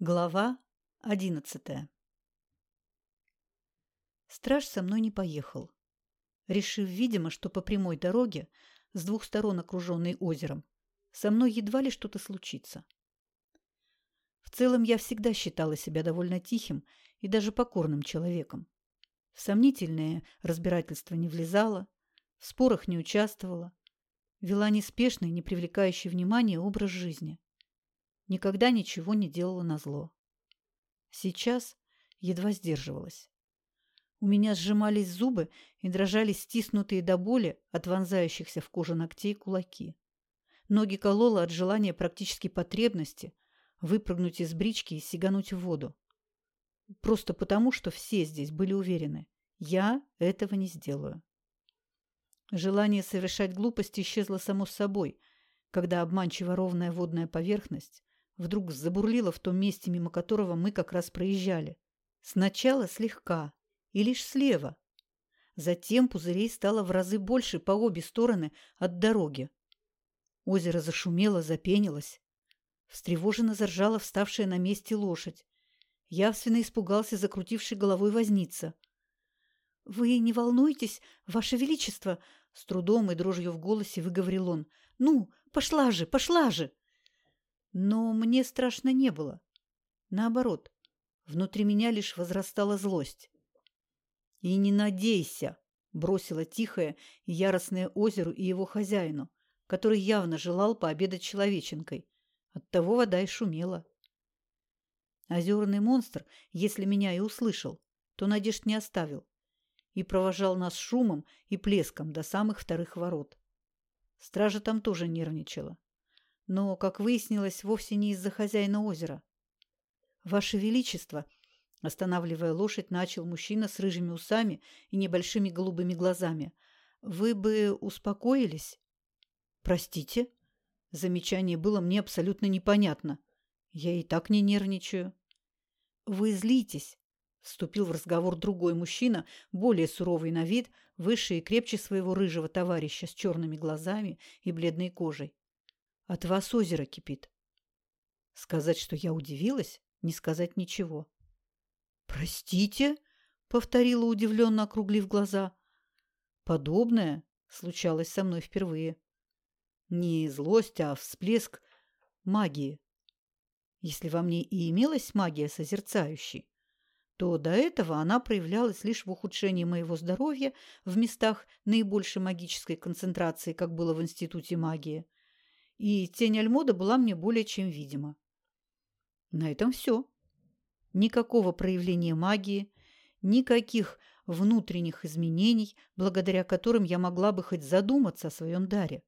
Глава одиннадцатая Страж со мной не поехал, решив, видимо, что по прямой дороге, с двух сторон окруженной озером, со мной едва ли что-то случится. В целом я всегда считала себя довольно тихим и даже покорным человеком. В сомнительное разбирательство не влезала, в спорах не участвовала, вела неспешный, не привлекающий внимания образ жизни никогда ничего не делала назло. Сейчас едва сдерживалась. У меня сжимались зубы и дрожали стиснутые до боли от вонзающихся в кожу ногтей кулаки. Ноги кололо от желания практически потребности выпрыгнуть из брички и сигануть в воду. Просто потому, что все здесь были уверены. Я этого не сделаю. Желание совершать глупости исчезло само собой, когда обманчиво ровная водная поверхность вдруг забурлила в том месте, мимо которого мы как раз проезжали. Сначала слегка и лишь слева. Затем пузырей стало в разы больше по обе стороны от дороги. Озеро зашумело, запенилось. Встревоженно заржала вставшая на месте лошадь. Явственно испугался закрутивший головой возница. — Вы не волнуйтесь, Ваше Величество! — с трудом и дрожью в голосе выговорил он. — Ну, пошла же, пошла же! Но мне страшно не было. Наоборот, внутри меня лишь возрастала злость. «И не надейся!» – бросила тихое и яростное озеру и его хозяину, который явно желал пообедать человеченкой. Оттого вода и шумела. Озерный монстр, если меня и услышал, то надежд не оставил и провожал нас шумом и плеском до самых вторых ворот. Стража там тоже нервничала но, как выяснилось, вовсе не из-за хозяина озера. «Ваше Величество!» – останавливая лошадь, начал мужчина с рыжими усами и небольшими голубыми глазами. «Вы бы успокоились?» «Простите?» Замечание было мне абсолютно непонятно. Я и так не нервничаю. «Вы злитесь», – вступил в разговор другой мужчина, более суровый на вид, выше и крепче своего рыжего товарища с черными глазами и бледной кожей. От вас озеро кипит. Сказать, что я удивилась, не сказать ничего. «Простите?» — повторила удивленно, округлив глаза. «Подобное случалось со мной впервые. Не злость, а всплеск магии. Если во мне и имелась магия созерцающей, то до этого она проявлялась лишь в ухудшении моего здоровья в местах наибольшей магической концентрации, как было в Институте магии, и тень Альмода была мне более чем видима. На этом все. Никакого проявления магии, никаких внутренних изменений, благодаря которым я могла бы хоть задуматься о своем даре.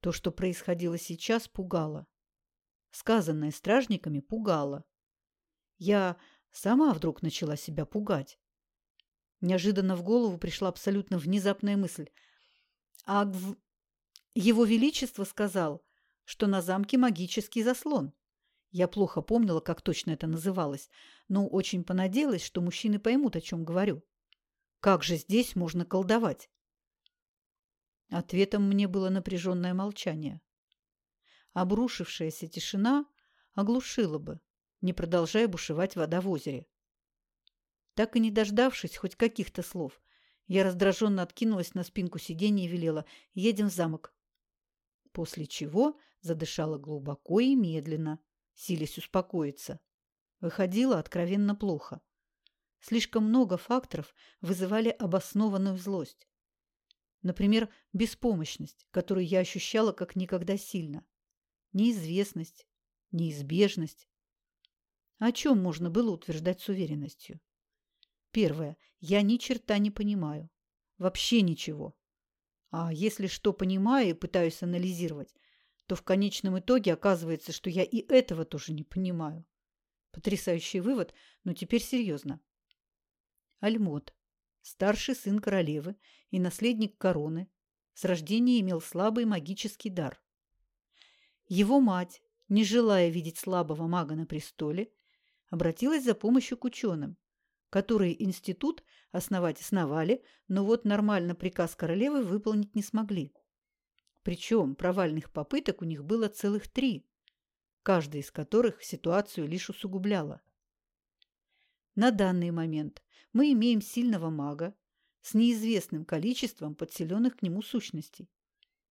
То, что происходило сейчас, пугало. Сказанное стражниками пугало. Я сама вдруг начала себя пугать. Неожиданно в голову пришла абсолютно внезапная мысль. А его Величество сказал, что на замке магический заслон. Я плохо помнила, как точно это называлось, но очень понадеялась, что мужчины поймут, о чем говорю. Как же здесь можно колдовать? Ответом мне было напряженное молчание. Обрушившаяся тишина оглушила бы, не продолжая бушевать вода в озере. Так и не дождавшись хоть каких-то слов, я раздраженно откинулась на спинку сиденья и велела «Едем в замок» после чего задышала глубоко и медленно, силясь успокоиться. Выходило откровенно плохо. Слишком много факторов вызывали обоснованную злость. Например, беспомощность, которую я ощущала как никогда сильно. Неизвестность, неизбежность. О чем можно было утверждать с уверенностью? Первое. Я ни черта не понимаю. Вообще ничего. А если что понимаю и пытаюсь анализировать, то в конечном итоге оказывается, что я и этого тоже не понимаю. Потрясающий вывод, но теперь серьезно. Альмот, старший сын королевы и наследник короны, с рождения имел слабый магический дар. Его мать, не желая видеть слабого мага на престоле, обратилась за помощью к ученым, которые институт Основать основали, но вот нормально приказ королевы выполнить не смогли. Причем провальных попыток у них было целых три. каждая из которых ситуацию лишь усугубляла. На данный момент мы имеем сильного мага с неизвестным количеством подселенных к нему сущностей,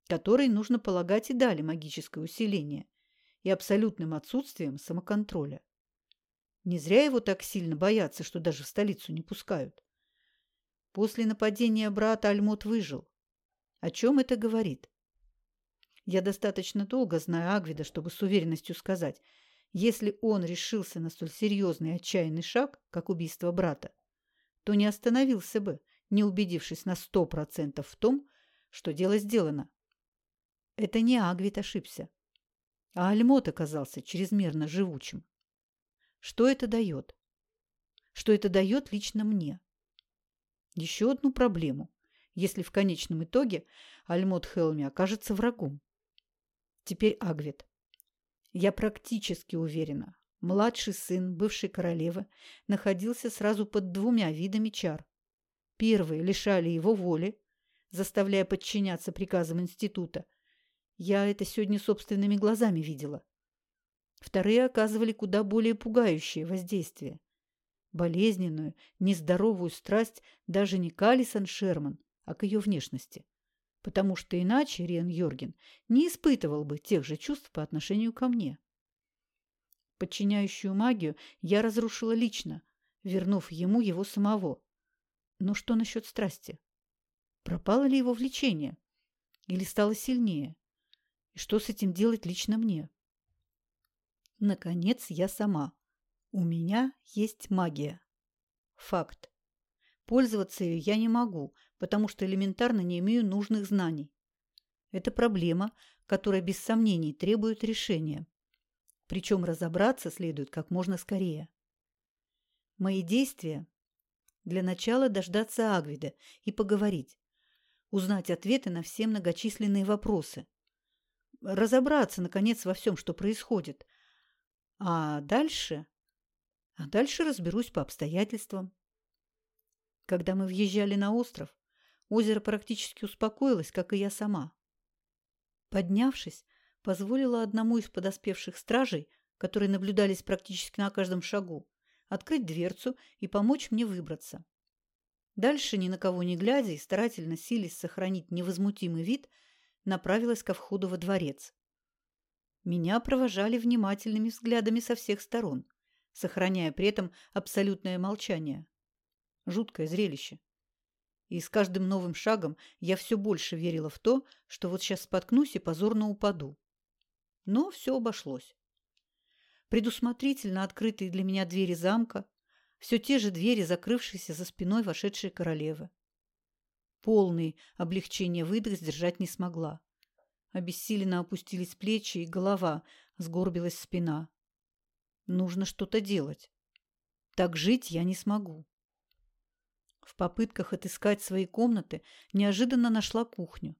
которые, нужно полагать, и дали магическое усиление и абсолютным отсутствием самоконтроля. Не зря его так сильно боятся, что даже в столицу не пускают. После нападения брата Альмот выжил. О чем это говорит? Я достаточно долго знаю Агвида, чтобы с уверенностью сказать, если он решился на столь серьезный отчаянный шаг, как убийство брата, то не остановился бы, не убедившись на сто процентов в том, что дело сделано. Это не Агвид ошибся, а Альмот оказался чрезмерно живучим. Что это дает? Что это дает лично мне? Еще одну проблему, если в конечном итоге Альмот Хелми окажется врагом. Теперь Агвит. Я практически уверена, младший сын бывшей королевы находился сразу под двумя видами чар. Первые лишали его воли, заставляя подчиняться приказам института. Я это сегодня собственными глазами видела. Вторые оказывали куда более пугающее воздействие. Болезненную, нездоровую страсть даже не к Алисон Шерман, а к ее внешности. Потому что иначе Риан Йорген не испытывал бы тех же чувств по отношению ко мне. Подчиняющую магию я разрушила лично, вернув ему его самого. Но что насчет страсти? Пропало ли его влечение? Или стало сильнее? И что с этим делать лично мне? Наконец, я сама. У меня есть магия. Факт. Пользоваться ее я не могу, потому что элементарно не имею нужных знаний. Это проблема, которая без сомнений требует решения. Причем разобраться следует как можно скорее. Мои действия – для начала дождаться Агвида и поговорить, узнать ответы на все многочисленные вопросы, разобраться, наконец, во всем, что происходит, а дальше... А дальше разберусь по обстоятельствам. Когда мы въезжали на остров, озеро практически успокоилось, как и я сама. Поднявшись, позволила одному из подоспевших стражей, которые наблюдались практически на каждом шагу, открыть дверцу и помочь мне выбраться. Дальше, ни на кого не глядя и старательно силясь сохранить невозмутимый вид, направилась ко входу во дворец. Меня провожали внимательными взглядами со всех сторон, сохраняя при этом абсолютное молчание. Жуткое зрелище. И с каждым новым шагом я все больше верила в то, что вот сейчас споткнусь и позорно упаду. Но все обошлось. Предусмотрительно открытые для меня двери замка, все те же двери, закрывшиеся за спиной вошедшей королевы. Полный облегчение выдох сдержать не смогла. Обессиленно опустились плечи и голова, сгорбилась спина. Нужно что-то делать. Так жить я не смогу. В попытках отыскать свои комнаты неожиданно нашла кухню.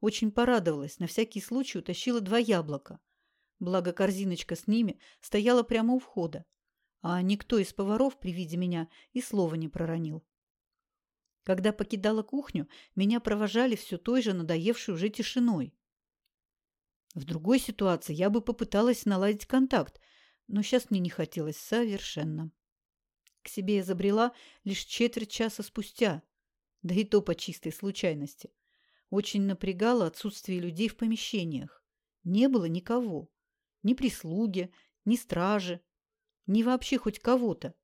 Очень порадовалась, на всякий случай утащила два яблока. Благо корзиночка с ними стояла прямо у входа, а никто из поваров при виде меня и слова не проронил. Когда покидала кухню, меня провожали все той же надоевшей уже тишиной. В другой ситуации я бы попыталась наладить контакт, но сейчас мне не хотелось совершенно. К себе я забрела лишь четверть часа спустя, да и то по чистой случайности. Очень напрягало отсутствие людей в помещениях. Не было никого. Ни прислуги, ни стражи, ни вообще хоть кого-то,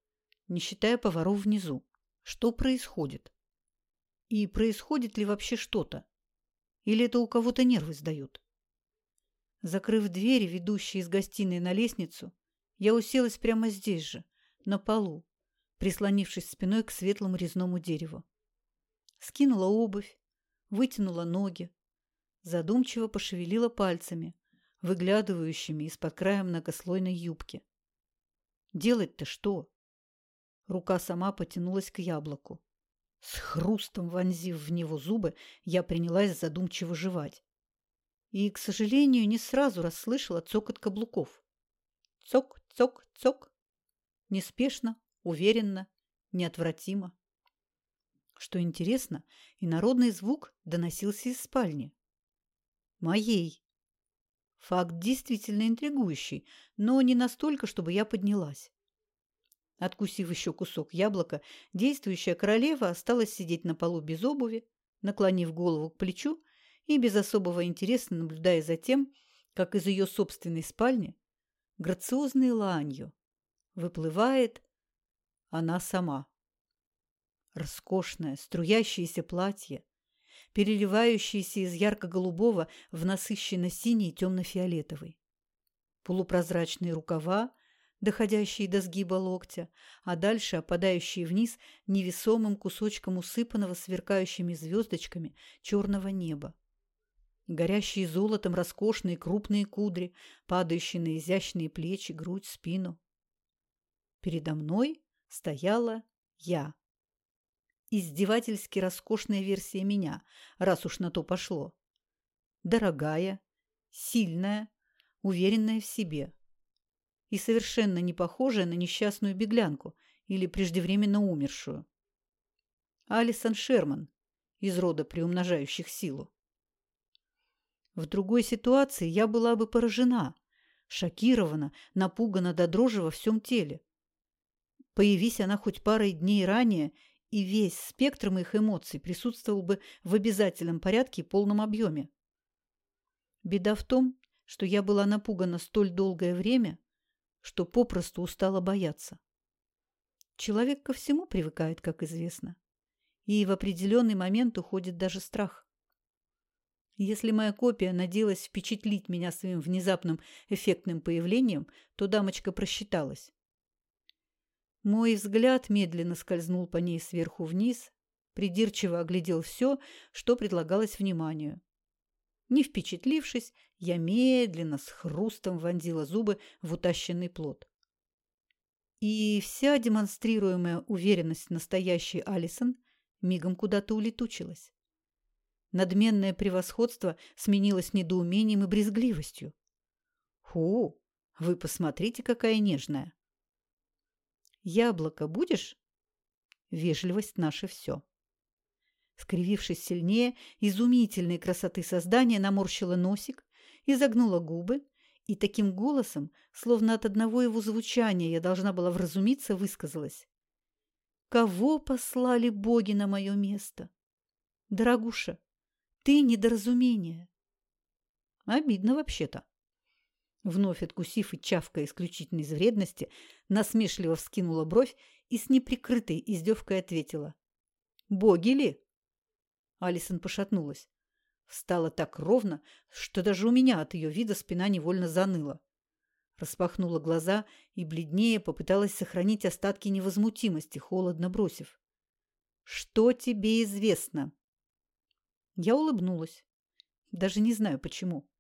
не считая поваров внизу. Что происходит? И происходит ли вообще что-то? Или это у кого-то нервы сдают? Закрыв двери, ведущие из гостиной на лестницу, я уселась прямо здесь же, на полу, прислонившись спиной к светлому резному дереву. Скинула обувь, вытянула ноги, задумчиво пошевелила пальцами, выглядывающими из-под края многослойной юбки. Делать-то что? Рука сама потянулась к яблоку. С хрустом вонзив в него зубы, я принялась задумчиво жевать и, к сожалению, не сразу расслышала цокот каблуков. Цок, цок, цок. Неспешно, уверенно, неотвратимо. Что интересно, инородный звук доносился из спальни. Моей. Факт действительно интригующий, но не настолько, чтобы я поднялась. Откусив еще кусок яблока, действующая королева осталась сидеть на полу без обуви, наклонив голову к плечу и без особого интереса наблюдая за тем, как из ее собственной спальни грациозной ланью выплывает она сама. Роскошное, струящееся платье, переливающееся из ярко-голубого в насыщенно-синий темно-фиолетовый. Полупрозрачные рукава, доходящие до сгиба локтя, а дальше опадающие вниз невесомым кусочком усыпанного сверкающими звездочками черного неба. Горящие золотом роскошные крупные кудри, падающие на изящные плечи, грудь, спину. Передо мной стояла я. Издевательски роскошная версия меня, раз уж на то пошло. Дорогая, сильная, уверенная в себе. И совершенно не похожая на несчастную беглянку или преждевременно умершую. Алисон Шерман из рода приумножающих силу. В другой ситуации я была бы поражена, шокирована, напугана до дрожи во всем теле. Появись она хоть парой дней ранее, и весь спектр моих эмоций присутствовал бы в обязательном порядке и полном объеме. Беда в том, что я была напугана столь долгое время, что попросту устала бояться. Человек ко всему привыкает, как известно, и в определенный момент уходит даже страх. Если моя копия надеялась впечатлить меня своим внезапным эффектным появлением, то дамочка просчиталась. Мой взгляд медленно скользнул по ней сверху вниз, придирчиво оглядел все, что предлагалось вниманию. Не впечатлившись, я медленно с хрустом вонзила зубы в утащенный плод. И вся демонстрируемая уверенность настоящей Алисон мигом куда-то улетучилась. Надменное превосходство сменилось недоумением и брезгливостью. «Ху, вы посмотрите, какая нежная!» Яблоко будешь? Вежливость наше все. Скривившись сильнее, изумительной красоты создания наморщила носик, изогнула губы и таким голосом, словно от одного его звучания я должна была вразумиться, высказалась. «Кого послали боги на мое место? Дорогуша, ты недоразумение». Обидно вообще-то. Вновь откусив и чавкая исключительно из вредности, насмешливо вскинула бровь и с неприкрытой издевкой ответила. «Боги ли?» Алисон пошатнулась. Встала так ровно, что даже у меня от ее вида спина невольно заныла. Распахнула глаза и бледнее попыталась сохранить остатки невозмутимости, холодно бросив. «Что тебе известно?» Я улыбнулась. Даже не знаю, почему.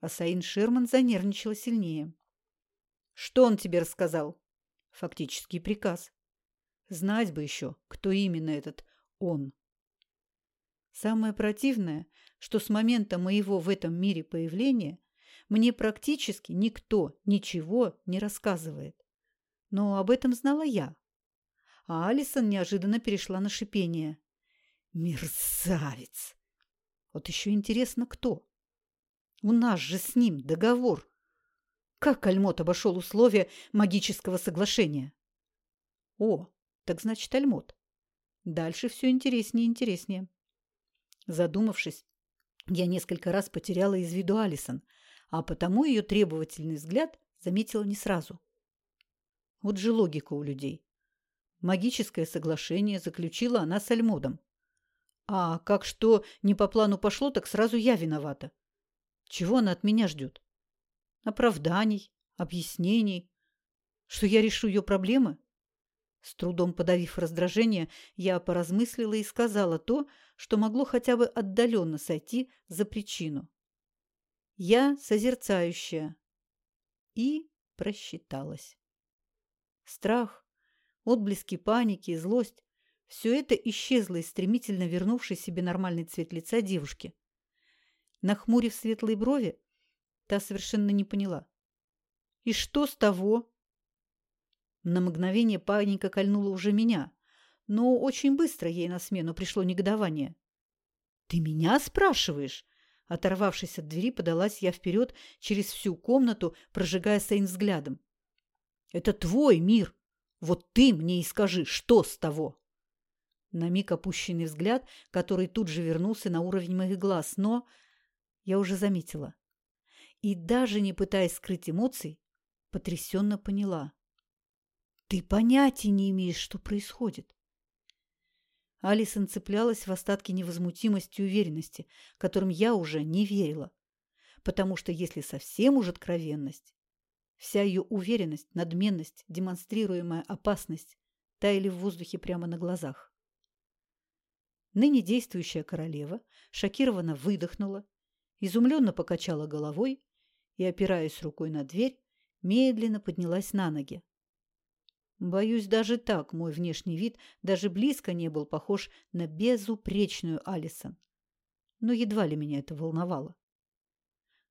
А Саин Шерман занервничала сильнее. «Что он тебе рассказал?» «Фактический приказ. Знать бы еще, кто именно этот «он». Самое противное, что с момента моего в этом мире появления мне практически никто ничего не рассказывает. Но об этом знала я. А Алисон неожиданно перешла на шипение. «Мерзавец!» Вот еще интересно, кто? У нас же с ним договор. Как Альмот обошел условия магического соглашения? О, так значит Альмот. Дальше все интереснее и интереснее. Задумавшись, я несколько раз потеряла из виду Алисон, а потому ее требовательный взгляд заметила не сразу. Вот же логика у людей. Магическое соглашение заключила она с Альмодом. А как что не по плану пошло, так сразу я виновата. Чего она от меня ждет? Оправданий, объяснений, что я решу ее проблемы? С трудом подавив раздражение, я поразмыслила и сказала то, что могло хотя бы отдаленно сойти за причину. Я созерцающая. И просчиталась. Страх, отблески паники и злость – все это исчезло из стремительно вернувшей себе нормальный цвет лица девушки. Нахмурив светлые брови, та совершенно не поняла. «И что с того?» На мгновение паника кольнула уже меня, но очень быстро ей на смену пришло негодование. «Ты меня спрашиваешь?» – Оторвавшись от двери, подалась я вперед через всю комнату, прожигая Сейн взглядом. «Это твой мир! Вот ты мне и скажи, что с того?» На миг опущенный взгляд, который тут же вернулся на уровень моих глаз, но я уже заметила. И даже не пытаясь скрыть эмоций, потрясенно поняла. «Ты понятия не имеешь, что происходит. Алисон цеплялась в остатки невозмутимости и уверенности, которым я уже не верила. Потому что, если совсем уж откровенность, вся ее уверенность, надменность, демонстрируемая опасность таяли в воздухе прямо на глазах. Ныне действующая королева шокированно выдохнула, изумленно покачала головой и, опираясь рукой на дверь, медленно поднялась на ноги. Боюсь, даже так мой внешний вид даже близко не был похож на безупречную Алисон. Но едва ли меня это волновало.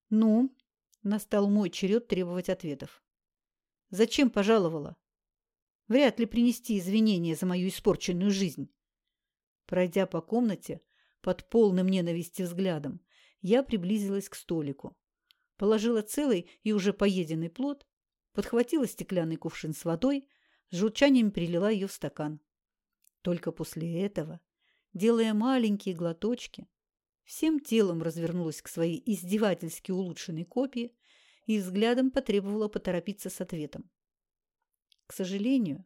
«Ну?» – настал мой черед требовать ответов. «Зачем пожаловала? Вряд ли принести извинения за мою испорченную жизнь». Пройдя по комнате под полным ненависти взглядом, я приблизилась к столику, положила целый и уже поеденный плод, подхватила стеклянный кувшин с водой – с журчанием перелила ее в стакан. Только после этого, делая маленькие глоточки, всем телом развернулась к своей издевательски улучшенной копии и взглядом потребовала поторопиться с ответом. К сожалению,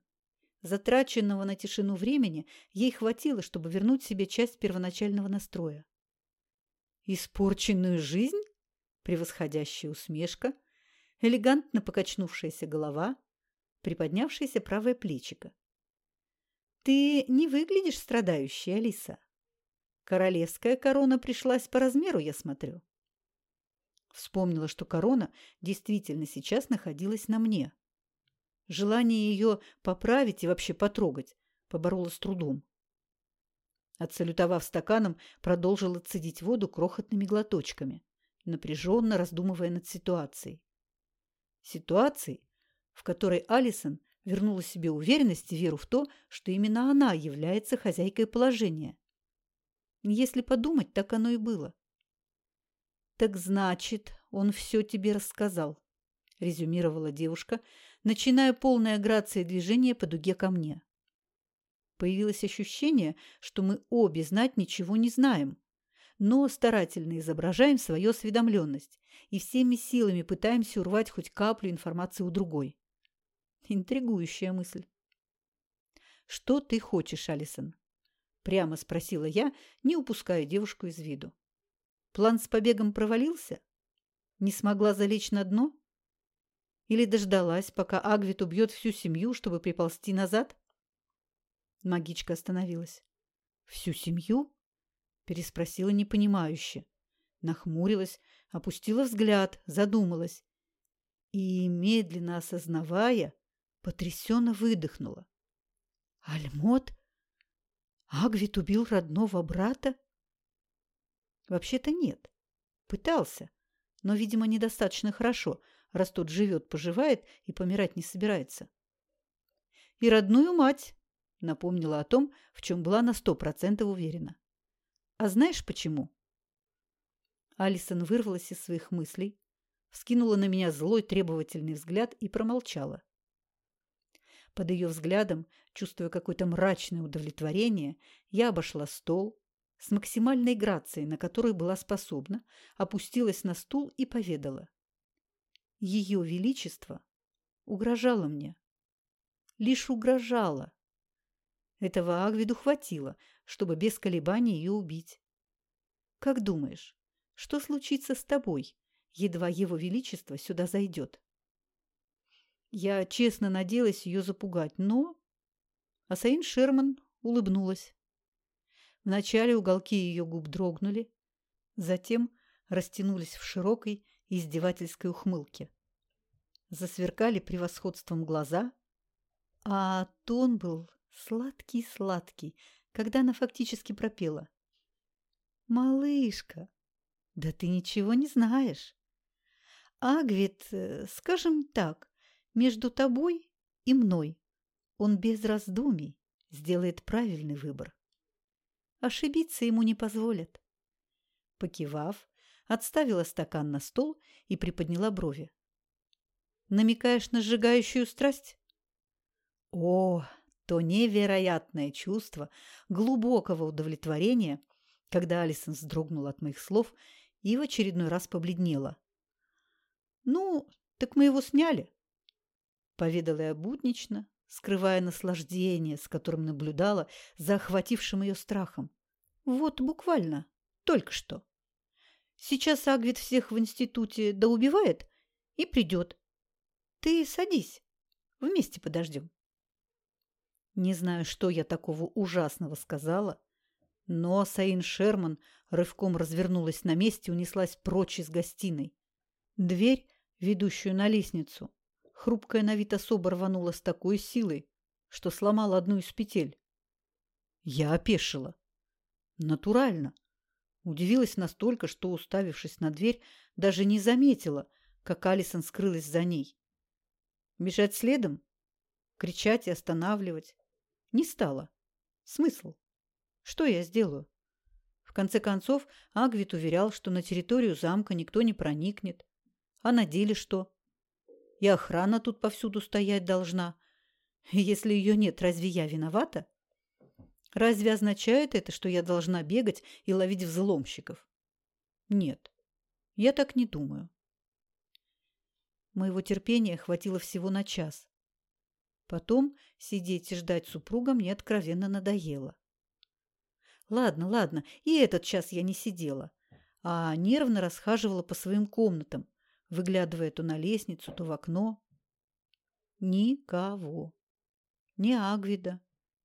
затраченного на тишину времени ей хватило, чтобы вернуть себе часть первоначального настроя. «Испорченную жизнь?» Превосходящая усмешка, элегантно покачнувшаяся голова, приподнявшееся правое плечико. «Ты не выглядишь страдающей, Алиса. Королевская корона пришлась по размеру, я смотрю». Вспомнила, что корона действительно сейчас находилась на мне. Желание ее поправить и вообще потрогать поборола с трудом. Отсалютовав стаканом, продолжила цедить воду крохотными глоточками, напряженно раздумывая над ситуацией. Ситуацией, в которой Алисон вернула себе уверенность и веру в то, что именно она является хозяйкой положения. Если подумать, так оно и было. «Так значит, он все тебе рассказал», – резюмировала девушка, начиная полное грация движения по дуге ко мне. Появилось ощущение, что мы обе знать ничего не знаем, но старательно изображаем свою осведомленность и всеми силами пытаемся урвать хоть каплю информации у другой. Интригующая мысль. «Что ты хочешь, Алисон?» Прямо спросила я, не упуская девушку из виду. «План с побегом провалился? Не смогла залечь на дно? Или дождалась, пока Агвит убьет всю семью, чтобы приползти назад?» Магичка остановилась. «Всю семью?» Переспросила непонимающе. Нахмурилась, опустила взгляд, задумалась. И, медленно осознавая, потрясенно выдохнула. Альмот? Агвит убил родного брата? Вообще-то нет. Пытался, но, видимо, недостаточно хорошо, раз тот живет, поживает и помирать не собирается. И родную мать, напомнила о том, в чем была на сто процентов уверена. А знаешь почему? Алисон вырвалась из своих мыслей, вскинула на меня злой требовательный взгляд и промолчала. Под ее взглядом, чувствуя какое-то мрачное удовлетворение, я обошла стол, с максимальной грацией, на которую была способна, опустилась на стул и поведала. Ее Величество угрожало мне. Лишь угрожало. Этого Агвиду хватило, чтобы без колебаний ее убить. Как думаешь, что случится с тобой, едва его Величество сюда зайдет? Я честно надеялась ее запугать, но... Асаин Шерман улыбнулась. Вначале уголки ее губ дрогнули, затем растянулись в широкой издевательской ухмылке. Засверкали превосходством глаза, а тон был сладкий-сладкий, когда она фактически пропела. «Малышка, да ты ничего не знаешь. Агвит, э, скажем так, между тобой и мной он без раздумий сделает правильный выбор. Ошибиться ему не позволят. Покивав, отставила стакан на стол и приподняла брови. «Намекаешь на сжигающую страсть?» «О, то невероятное чувство глубокого удовлетворения, когда Алисон вздрогнула от моих слов и в очередной раз побледнела. «Ну, так мы его сняли», — поведала я буднично, скрывая наслаждение, с которым наблюдала за охватившим ее страхом. «Вот буквально, только что. Сейчас Агвит всех в институте да убивает и придет. Ты садись, вместе подождем». Не знаю, что я такого ужасного сказала, но Саин Шерман рывком развернулась на месте и унеслась прочь из гостиной. Дверь, ведущую на лестницу, хрупкая на вид особо рванула с такой силой, что сломала одну из петель. Я опешила. Натурально. Удивилась настолько, что, уставившись на дверь, даже не заметила, как Алисон скрылась за ней. Бежать следом? Кричать и останавливать? Не стало. Смысл? Что я сделаю? В конце концов, Агвит уверял, что на территорию замка никто не проникнет. А на деле что? И охрана тут повсюду стоять должна. Если ее нет, разве я виновата? Разве означает это, что я должна бегать и ловить взломщиков? Нет, я так не думаю. Моего терпения хватило всего на час. Потом сидеть и ждать супруга мне откровенно надоело. Ладно, ладно, и этот час я не сидела, а нервно расхаживала по своим комнатам, выглядывая то на лестницу, то в окно. Никого. Ни Агвида,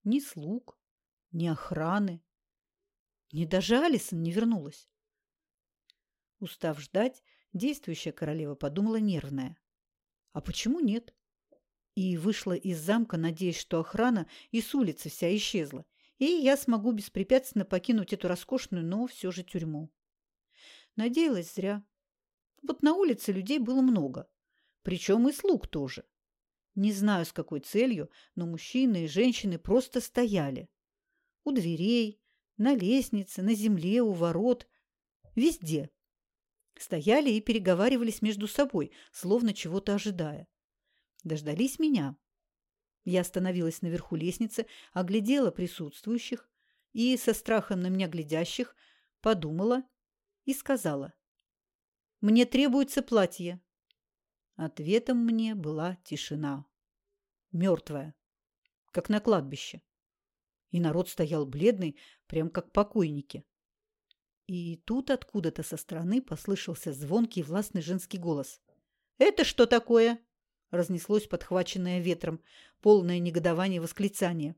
ни слуг, ни охраны. Ни даже Алисон не вернулась. Устав ждать, действующая королева подумала нервная. А почему нет? и вышла из замка, надеясь, что охрана и с улицы вся исчезла, и я смогу беспрепятственно покинуть эту роскошную, но все же тюрьму. Надеялась зря. Вот на улице людей было много, причем и слуг тоже. Не знаю, с какой целью, но мужчины и женщины просто стояли. У дверей, на лестнице, на земле, у ворот. Везде. Стояли и переговаривались между собой, словно чего-то ожидая. Дождались меня. Я остановилась наверху лестницы, оглядела присутствующих и, со страхом на меня глядящих, подумала и сказала. «Мне требуется платье». Ответом мне была тишина. Мертвая, как на кладбище. И народ стоял бледный, прям как покойники. И тут откуда-то со стороны послышался звонкий властный женский голос. «Это что такое?» разнеслось подхваченное ветром, полное негодование восклицание.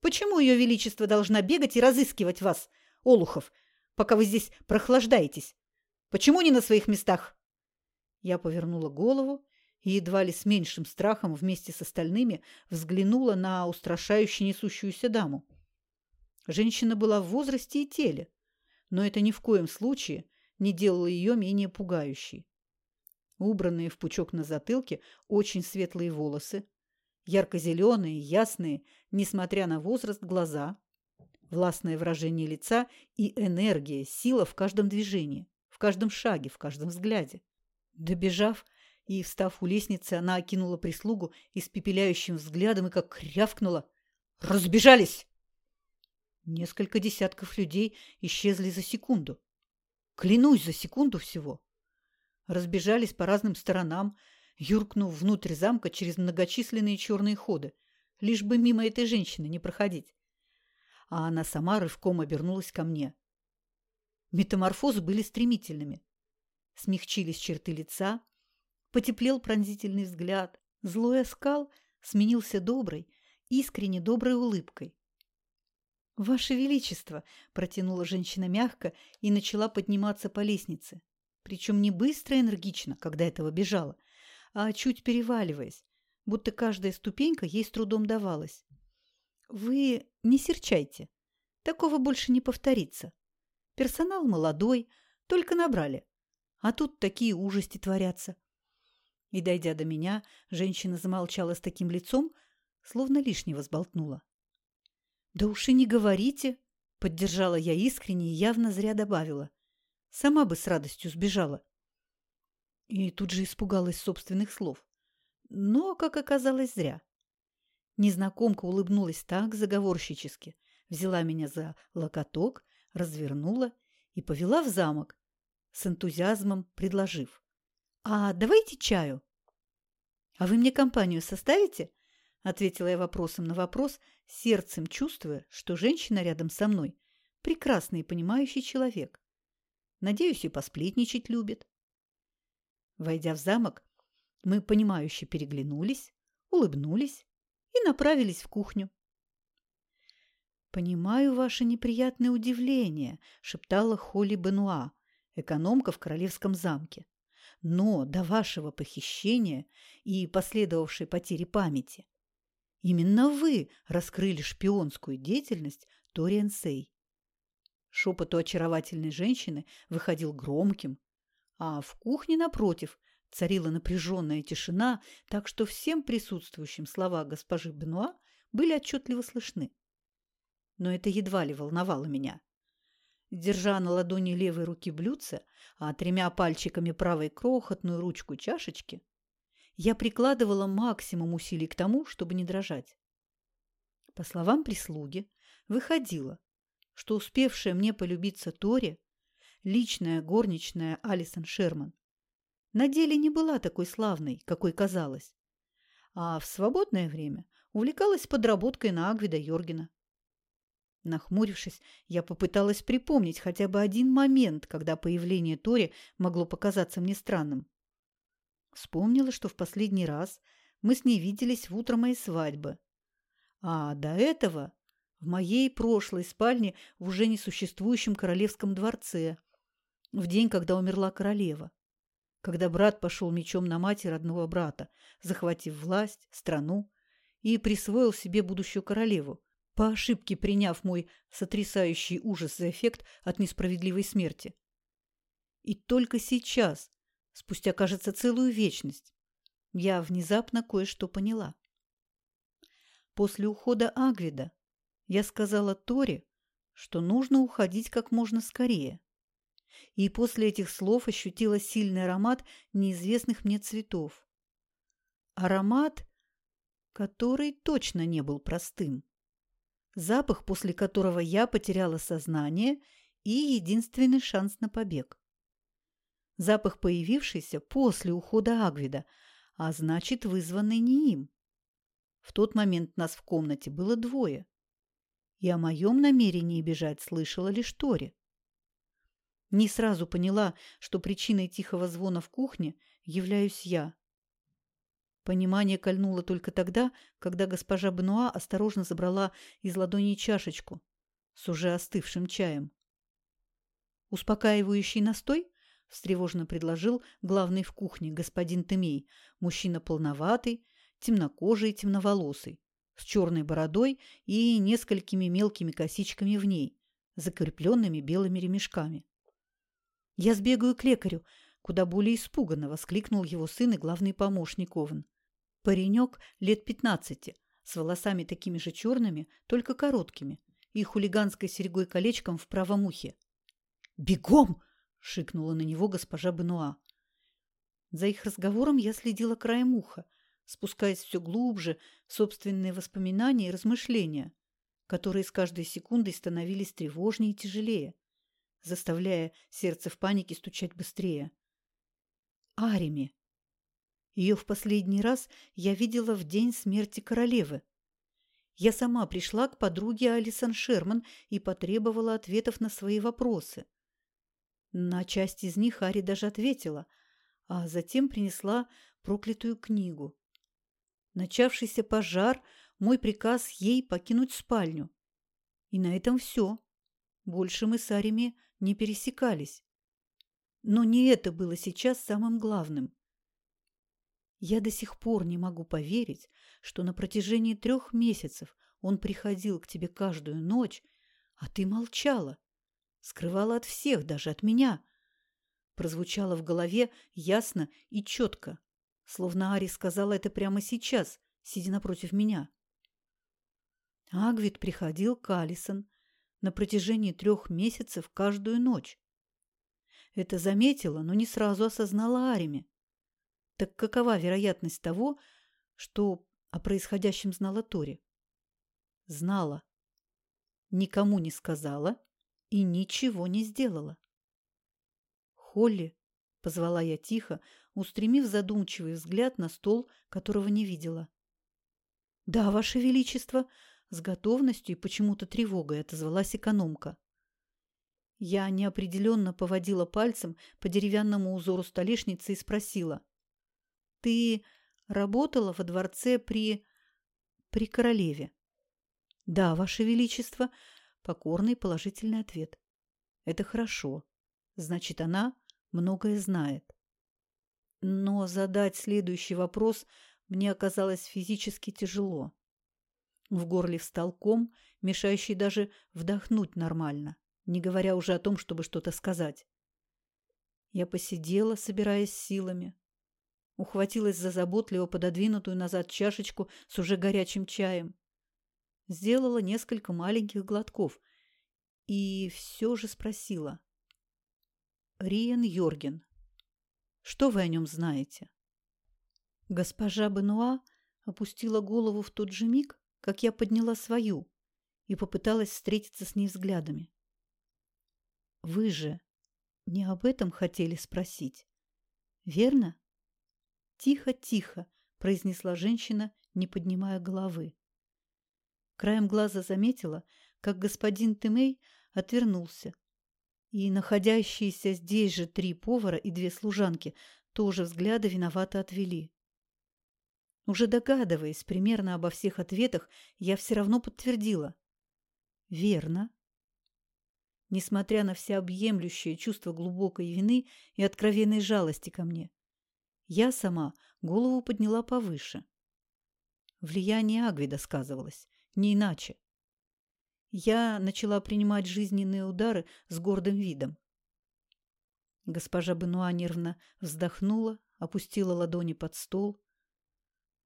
«Почему ее величество должна бегать и разыскивать вас, Олухов, пока вы здесь прохлаждаетесь? Почему не на своих местах?» Я повернула голову и едва ли с меньшим страхом вместе с остальными взглянула на устрашающе несущуюся даму. Женщина была в возрасте и теле, но это ни в коем случае не делало ее менее пугающей убранные в пучок на затылке очень светлые волосы, ярко-зеленые, ясные, несмотря на возраст, глаза, властное выражение лица и энергия, сила в каждом движении, в каждом шаге, в каждом взгляде. Добежав и встав у лестницы, она окинула прислугу испепеляющим взглядом и как рявкнула «Разбежались!» Несколько десятков людей исчезли за секунду. Клянусь, за секунду всего разбежались по разным сторонам, юркнув внутрь замка через многочисленные черные ходы, лишь бы мимо этой женщины не проходить. А она сама рывком обернулась ко мне. Метаморфозы были стремительными. Смягчились черты лица, потеплел пронзительный взгляд, злой оскал сменился доброй, искренне доброй улыбкой. «Ваше Величество!» – протянула женщина мягко и начала подниматься по лестнице. Причем не быстро и энергично, когда этого бежала, а чуть переваливаясь, будто каждая ступенька ей с трудом давалась. «Вы не серчайте. Такого больше не повторится. Персонал молодой, только набрали. А тут такие ужасти творятся». И, дойдя до меня, женщина замолчала с таким лицом, словно лишнего сболтнула. «Да уж и не говорите!» – поддержала я искренне и явно зря добавила. Сама бы с радостью сбежала. И тут же испугалась собственных слов. Но, как оказалось, зря. Незнакомка улыбнулась так заговорщически, взяла меня за локоток, развернула и повела в замок, с энтузиазмом предложив. «А давайте чаю». «А вы мне компанию составите?» – ответила я вопросом на вопрос, сердцем чувствуя, что женщина рядом со мной – прекрасный и понимающий человек. Надеюсь, и посплетничать любит. Войдя в замок, мы понимающе переглянулись, улыбнулись и направились в кухню. «Понимаю ваше неприятное удивление», – шептала Холли Бенуа, экономка в королевском замке. «Но до вашего похищения и последовавшей потери памяти именно вы раскрыли шпионскую деятельность Ториан Сей». Шепот у очаровательной женщины выходил громким, а в кухне напротив царила напряженная тишина, так что всем присутствующим слова госпожи Бенуа были отчетливо слышны. Но это едва ли волновало меня. Держа на ладони левой руки блюдце, а тремя пальчиками правой крохотную ручку чашечки, я прикладывала максимум усилий к тому, чтобы не дрожать. По словам прислуги, выходило, что успевшая мне полюбиться Тори личная горничная Алисон Шерман, на деле не была такой славной, какой казалось, а в свободное время увлекалась подработкой на Агвида Йоргена. Нахмурившись, я попыталась припомнить хотя бы один момент, когда появление Тори могло показаться мне странным. Вспомнила, что в последний раз мы с ней виделись в утро моей свадьбы. А до этого в моей прошлой спальне в уже несуществующем королевском дворце, в день, когда умерла королева, когда брат пошел мечом на мать родного брата, захватив власть, страну и присвоил себе будущую королеву, по ошибке приняв мой сотрясающий ужас за эффект от несправедливой смерти. И только сейчас, спустя, кажется, целую вечность, я внезапно кое-что поняла. После ухода Агвида я сказала Торе, что нужно уходить как можно скорее и после этих слов ощутила сильный аромат неизвестных мне цветов. Аромат, который точно не был простым. Запах, после которого я потеряла сознание и единственный шанс на побег. Запах, появившийся после ухода Агвида, а значит, вызванный не им. В тот момент нас в комнате было двое, и о моем намерении бежать слышала лишь Тори. Не сразу поняла, что причиной тихого звона в кухне являюсь я. Понимание кольнуло только тогда, когда госпожа Бенуа осторожно забрала из ладони чашечку с уже остывшим чаем. «Успокаивающий настой?» – встревожно предложил главный в кухне господин Темей, мужчина полноватый, темнокожий и темноволосый, с черной бородой и несколькими мелкими косичками в ней, закрепленными белыми ремешками. «Я сбегаю к лекарю», – куда более испуганно воскликнул его сын и главный помощник Овен. Паренек лет пятнадцати, с волосами такими же черными, только короткими, и хулиганской серьгой-колечком в правом ухе. «Бегом!» – шикнула на него госпожа Бенуа. За их разговором я следила краем уха, спускаясь все глубже в собственные воспоминания и размышления, которые с каждой секундой становились тревожнее и тяжелее заставляя сердце в панике стучать быстрее. Арими. Ее в последний раз я видела в день смерти королевы. Я сама пришла к подруге Алисон Шерман и потребовала ответов на свои вопросы. На часть из них Ари даже ответила, а затем принесла проклятую книгу. Начавшийся пожар – мой приказ ей покинуть спальню. И на этом все. Больше мы с Арими не пересекались. Но не это было сейчас самым главным. Я до сих пор не могу поверить, что на протяжении трех месяцев он приходил к тебе каждую ночь, а ты молчала, скрывала от всех, даже от меня. Прозвучало в голове ясно и четко, словно Ари сказала это прямо сейчас, сидя напротив меня. Агвит приходил к Алисон, на протяжении трех месяцев каждую ночь. это заметила, но не сразу осознала Ариме. Так какова вероятность того, что о происходящем знала Тори? Знала. Никому не сказала и ничего не сделала. «Холли», — позвала я тихо, устремив задумчивый взгляд на стол, которого не видела. «Да, Ваше Величество», — с готовностью и почему-то тревогой отозвалась экономка. Я неопределенно поводила пальцем по деревянному узору столешницы и спросила. «Ты работала во дворце при... при королеве?» «Да, Ваше Величество», — покорный положительный ответ. «Это хорошо. Значит, она многое знает». Но задать следующий вопрос мне оказалось физически тяжело. В горле встал ком, мешающий даже вдохнуть нормально не говоря уже о том, чтобы что-то сказать. Я посидела, собираясь силами, ухватилась за заботливо пододвинутую назад чашечку с уже горячим чаем, сделала несколько маленьких глотков и все же спросила. «Риен Йорген, что вы о нем знаете?» Госпожа Бенуа опустила голову в тот же миг, как я подняла свою, и попыталась встретиться с ней взглядами. Вы же не об этом хотели спросить, верно? Тихо-тихо, произнесла женщина, не поднимая головы. Краем глаза заметила, как господин Тымей отвернулся, и находящиеся здесь же три повара и две служанки тоже взгляды виновато отвели. Уже догадываясь примерно обо всех ответах, я все равно подтвердила. «Верно несмотря на всеобъемлющее чувство глубокой вины и откровенной жалости ко мне. Я сама голову подняла повыше. Влияние Агвида сказывалось, не иначе. Я начала принимать жизненные удары с гордым видом. Госпожа Бенуа нервно вздохнула, опустила ладони под стол,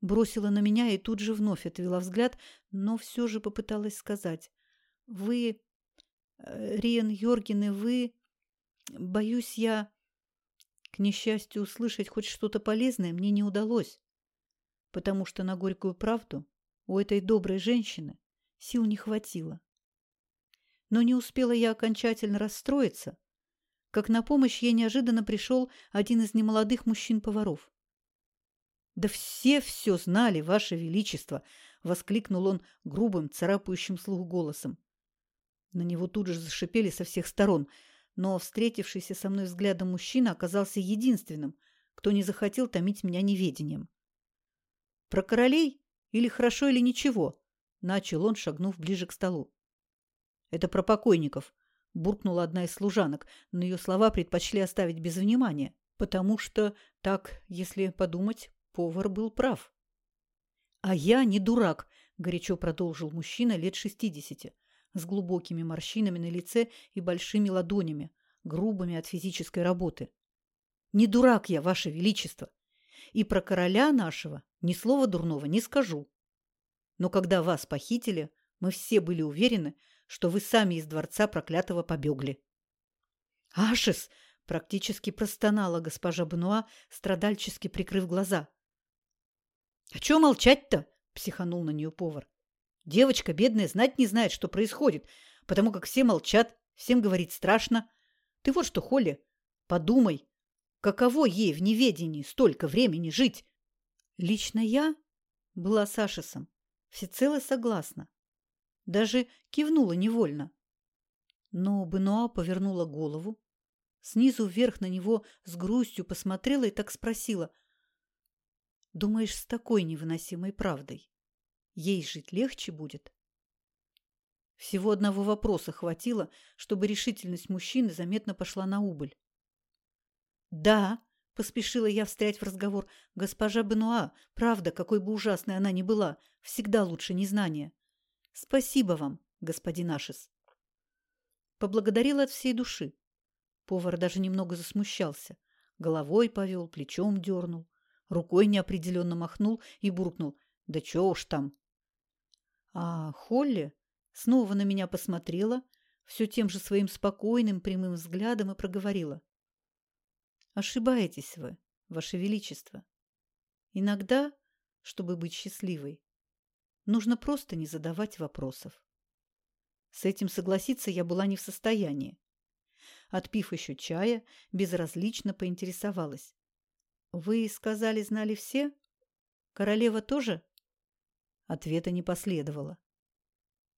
бросила на меня и тут же вновь отвела взгляд, но все же попыталась сказать. «Вы Э, Риен Йорген и вы... Боюсь, я... К несчастью, услышать хоть что-то полезное мне не удалось, потому что на горькую правду у этой доброй женщины сил не хватило. Но не успела я окончательно расстроиться, как на помощь ей неожиданно пришел один из немолодых мужчин-поваров. «Да все все знали, Ваше Величество!» — воскликнул он грубым, царапающим слух голосом. На него тут же зашипели со всех сторон, но встретившийся со мной взглядом мужчина оказался единственным, кто не захотел томить меня неведением. «Про королей? Или хорошо, или ничего?» – начал он, шагнув ближе к столу. «Это про покойников», – буркнула одна из служанок, но ее слова предпочли оставить без внимания, потому что, так, если подумать, повар был прав. «А я не дурак», – горячо продолжил мужчина лет шестидесяти с глубокими морщинами на лице и большими ладонями, грубыми от физической работы. Не дурак я, ваше величество, и про короля нашего ни слова дурного не скажу. Но когда вас похитили, мы все были уверены, что вы сами из дворца проклятого побегли. Ашис! Практически простонала госпожа Бенуа, страдальчески прикрыв глаза. — А чё молчать-то? — психанул на нее повар. Девочка бедная знать не знает, что происходит, потому как все молчат, всем говорить страшно. Ты вот что, Холли, подумай, каково ей в неведении столько времени жить? Лично я была с Ашисом всецело согласна. Даже кивнула невольно. Но Бенуа повернула голову, снизу вверх на него с грустью посмотрела и так спросила. «Думаешь, с такой невыносимой правдой ей жить легче будет. Всего одного вопроса хватило, чтобы решительность мужчины заметно пошла на убыль. «Да», – поспешила я встрять в разговор, – «госпожа Бенуа, правда, какой бы ужасной она ни была, всегда лучше незнания. Спасибо вам, господин Ашис». Поблагодарила от всей души. Повар даже немного засмущался. Головой повел, плечом дернул, рукой неопределенно махнул и буркнул. «Да чё уж там, а Холли снова на меня посмотрела, все тем же своим спокойным прямым взглядом и проговорила. Ошибаетесь вы, Ваше Величество. Иногда, чтобы быть счастливой, нужно просто не задавать вопросов. С этим согласиться я была не в состоянии. Отпив еще чая, безразлично поинтересовалась. «Вы, сказали, знали все? Королева тоже?» Ответа не последовало.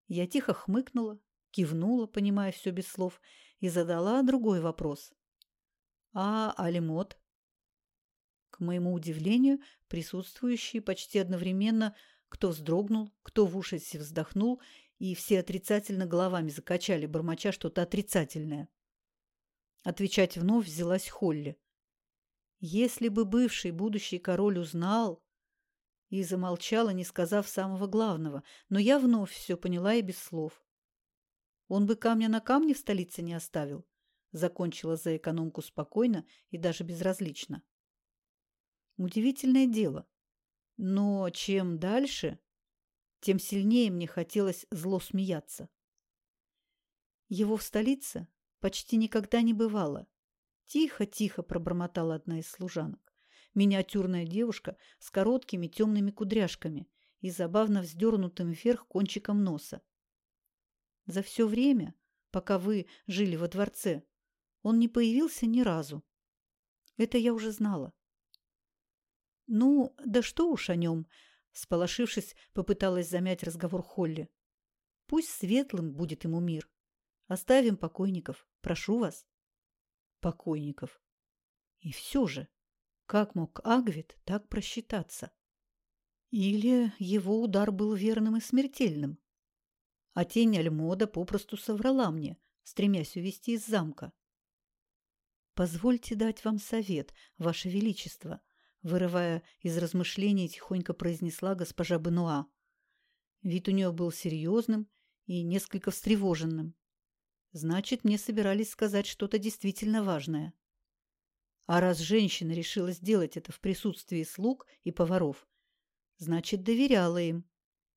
Я тихо хмыкнула, кивнула, понимая все без слов, и задала другой вопрос. «А Алимот?» К моему удивлению, присутствующие почти одновременно кто вздрогнул, кто в ужасе вздохнул, и все отрицательно головами закачали, бормоча что-то отрицательное. Отвечать вновь взялась Холли. Если бы бывший будущий король узнал... И замолчала, не сказав самого главного, но я вновь все поняла и без слов. Он бы камня на камне в столице не оставил. Закончила за экономку спокойно и даже безразлично. Удивительное дело. Но чем дальше, тем сильнее мне хотелось зло смеяться. Его в столице почти никогда не бывало. Тихо-тихо пробормотала одна из служанок. Миниатюрная девушка с короткими темными кудряшками и забавно вздернутым вверх кончиком носа. За все время, пока вы жили во дворце, он не появился ни разу. Это я уже знала. Ну, да что уж о нем, сполошившись, попыталась замять разговор Холли. Пусть светлым будет ему мир. Оставим покойников, прошу вас. Покойников. И все же, как мог Агвит так просчитаться? Или его удар был верным и смертельным? А тень Альмода попросту соврала мне, стремясь увести из замка. «Позвольте дать вам совет, Ваше Величество», вырывая из размышлений, тихонько произнесла госпожа Бенуа. Вид у нее был серьезным и несколько встревоженным. Значит, мне собирались сказать что-то действительно важное. А раз женщина решила сделать это в присутствии слуг и поваров, значит, доверяла им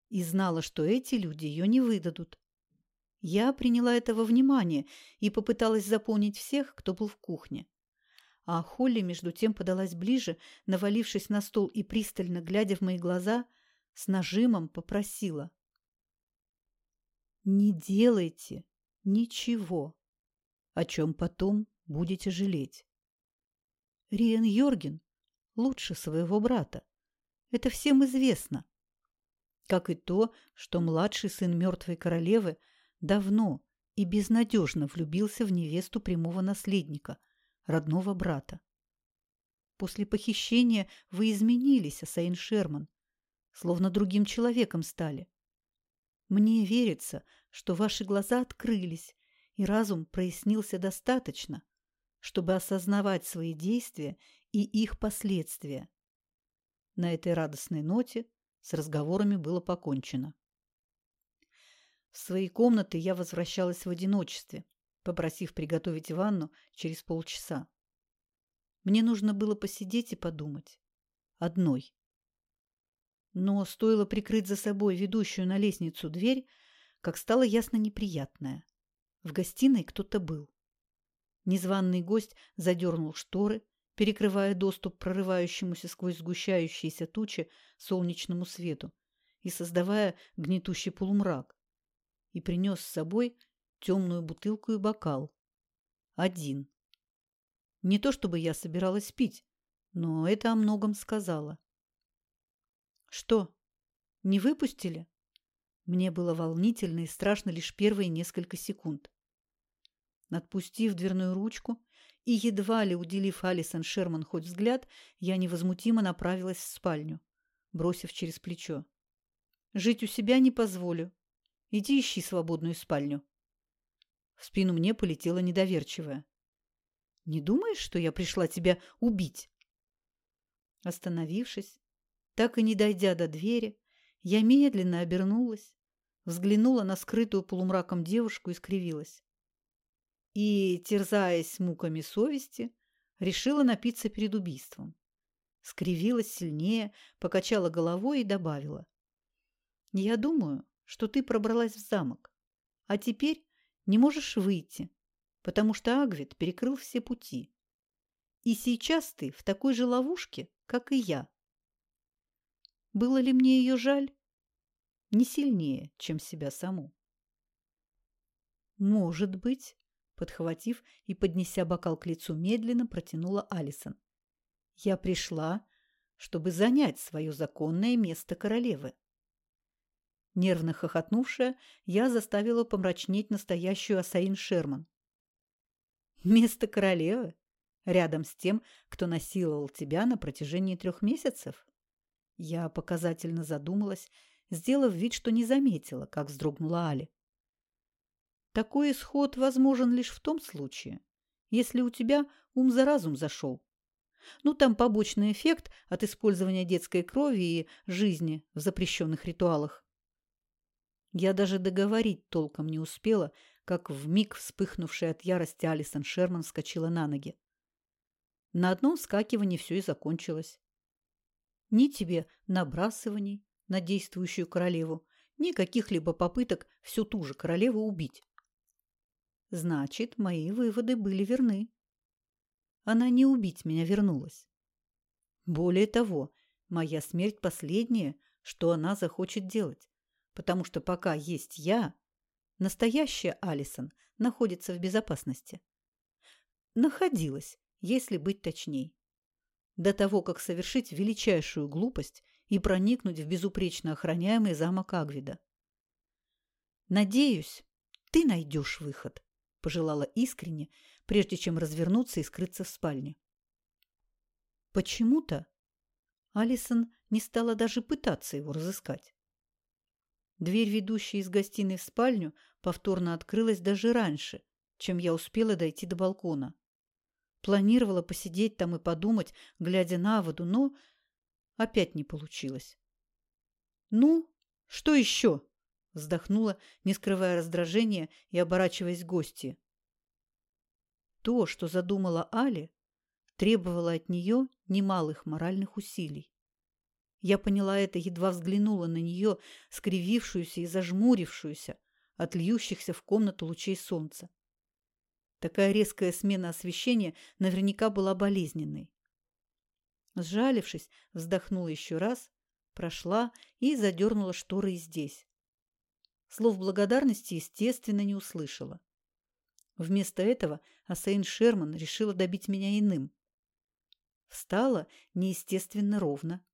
и знала, что эти люди ее не выдадут. Я приняла это во внимание и попыталась запомнить всех, кто был в кухне. А Холли между тем подалась ближе, навалившись на стол и пристально глядя в мои глаза, с нажимом попросила. «Не делайте ничего, о чем потом будете жалеть. Риен Йорген лучше своего брата. Это всем известно. Как и то, что младший сын мертвой королевы давно и безнадежно влюбился в невесту прямого наследника – родного брата. После похищения вы изменились, Асаин Шерман, словно другим человеком стали. Мне верится, что ваши глаза открылись, и разум прояснился достаточно, чтобы осознавать свои действия и их последствия. На этой радостной ноте с разговорами было покончено. В свои комнаты я возвращалась в одиночестве, попросив приготовить ванну через полчаса. Мне нужно было посидеть и подумать. Одной. Но стоило прикрыть за собой ведущую на лестницу дверь, как стало ясно неприятное. В гостиной кто-то был. Незваный гость задернул шторы, перекрывая доступ прорывающемуся сквозь сгущающиеся тучи солнечному свету и создавая гнетущий полумрак, и принес с собой темную бутылку и бокал. Один. Не то чтобы я собиралась пить, но это о многом сказала. «Что, не выпустили?» Мне было волнительно и страшно лишь первые несколько секунд. Отпустив дверную ручку и едва ли уделив Алисон Шерман хоть взгляд, я невозмутимо направилась в спальню, бросив через плечо. «Жить у себя не позволю. Иди ищи свободную спальню». В спину мне полетела недоверчивая. «Не думаешь, что я пришла тебя убить?» Остановившись, так и не дойдя до двери, я медленно обернулась, взглянула на скрытую полумраком девушку и скривилась. И, терзаясь муками совести, решила напиться перед убийством. Скривилась сильнее, покачала головой и добавила. «Я думаю, что ты пробралась в замок, а теперь не можешь выйти, потому что Агвит перекрыл все пути. И сейчас ты в такой же ловушке, как и я. Было ли мне ее жаль? Не сильнее, чем себя саму. Может быть, подхватив и поднеся бокал к лицу, медленно протянула Алисон. Я пришла, чтобы занять свое законное место королевы. Нервно хохотнувшая, я заставила помрачнеть настоящую Асаин Шерман. «Место королевы? Рядом с тем, кто насиловал тебя на протяжении трех месяцев?» Я показательно задумалась, сделав вид, что не заметила, как вздрогнула Али. «Такой исход возможен лишь в том случае, если у тебя ум за разум зашел. Ну, там побочный эффект от использования детской крови и жизни в запрещенных ритуалах. Я даже договорить толком не успела, как в миг вспыхнувшая от ярости Алисон Шерман вскочила на ноги. На одном скакивании все и закончилось. Ни тебе набрасываний на действующую королеву, ни каких-либо попыток всю ту же королеву убить. Значит, мои выводы были верны. Она не убить меня вернулась. Более того, моя смерть последняя, что она захочет делать потому что пока есть я, настоящая Алисон находится в безопасности. Находилась, если быть точней. До того, как совершить величайшую глупость и проникнуть в безупречно охраняемый замок Агвида. «Надеюсь, ты найдешь выход», – пожелала искренне, прежде чем развернуться и скрыться в спальне. Почему-то Алисон не стала даже пытаться его разыскать. Дверь, ведущая из гостиной в спальню, повторно открылась даже раньше, чем я успела дойти до балкона. Планировала посидеть там и подумать, глядя на воду, но опять не получилось. «Ну, что еще?» – вздохнула, не скрывая раздражения и оборачиваясь к гости. То, что задумала Али, требовало от нее немалых моральных усилий. Я поняла это, едва взглянула на нее, скривившуюся и зажмурившуюся от льющихся в комнату лучей солнца. Такая резкая смена освещения наверняка была болезненной. Сжалившись, вздохнула еще раз, прошла и задернула шторы и здесь. Слов благодарности, естественно, не услышала. Вместо этого Асейн Шерман решила добить меня иным. Встала неестественно ровно,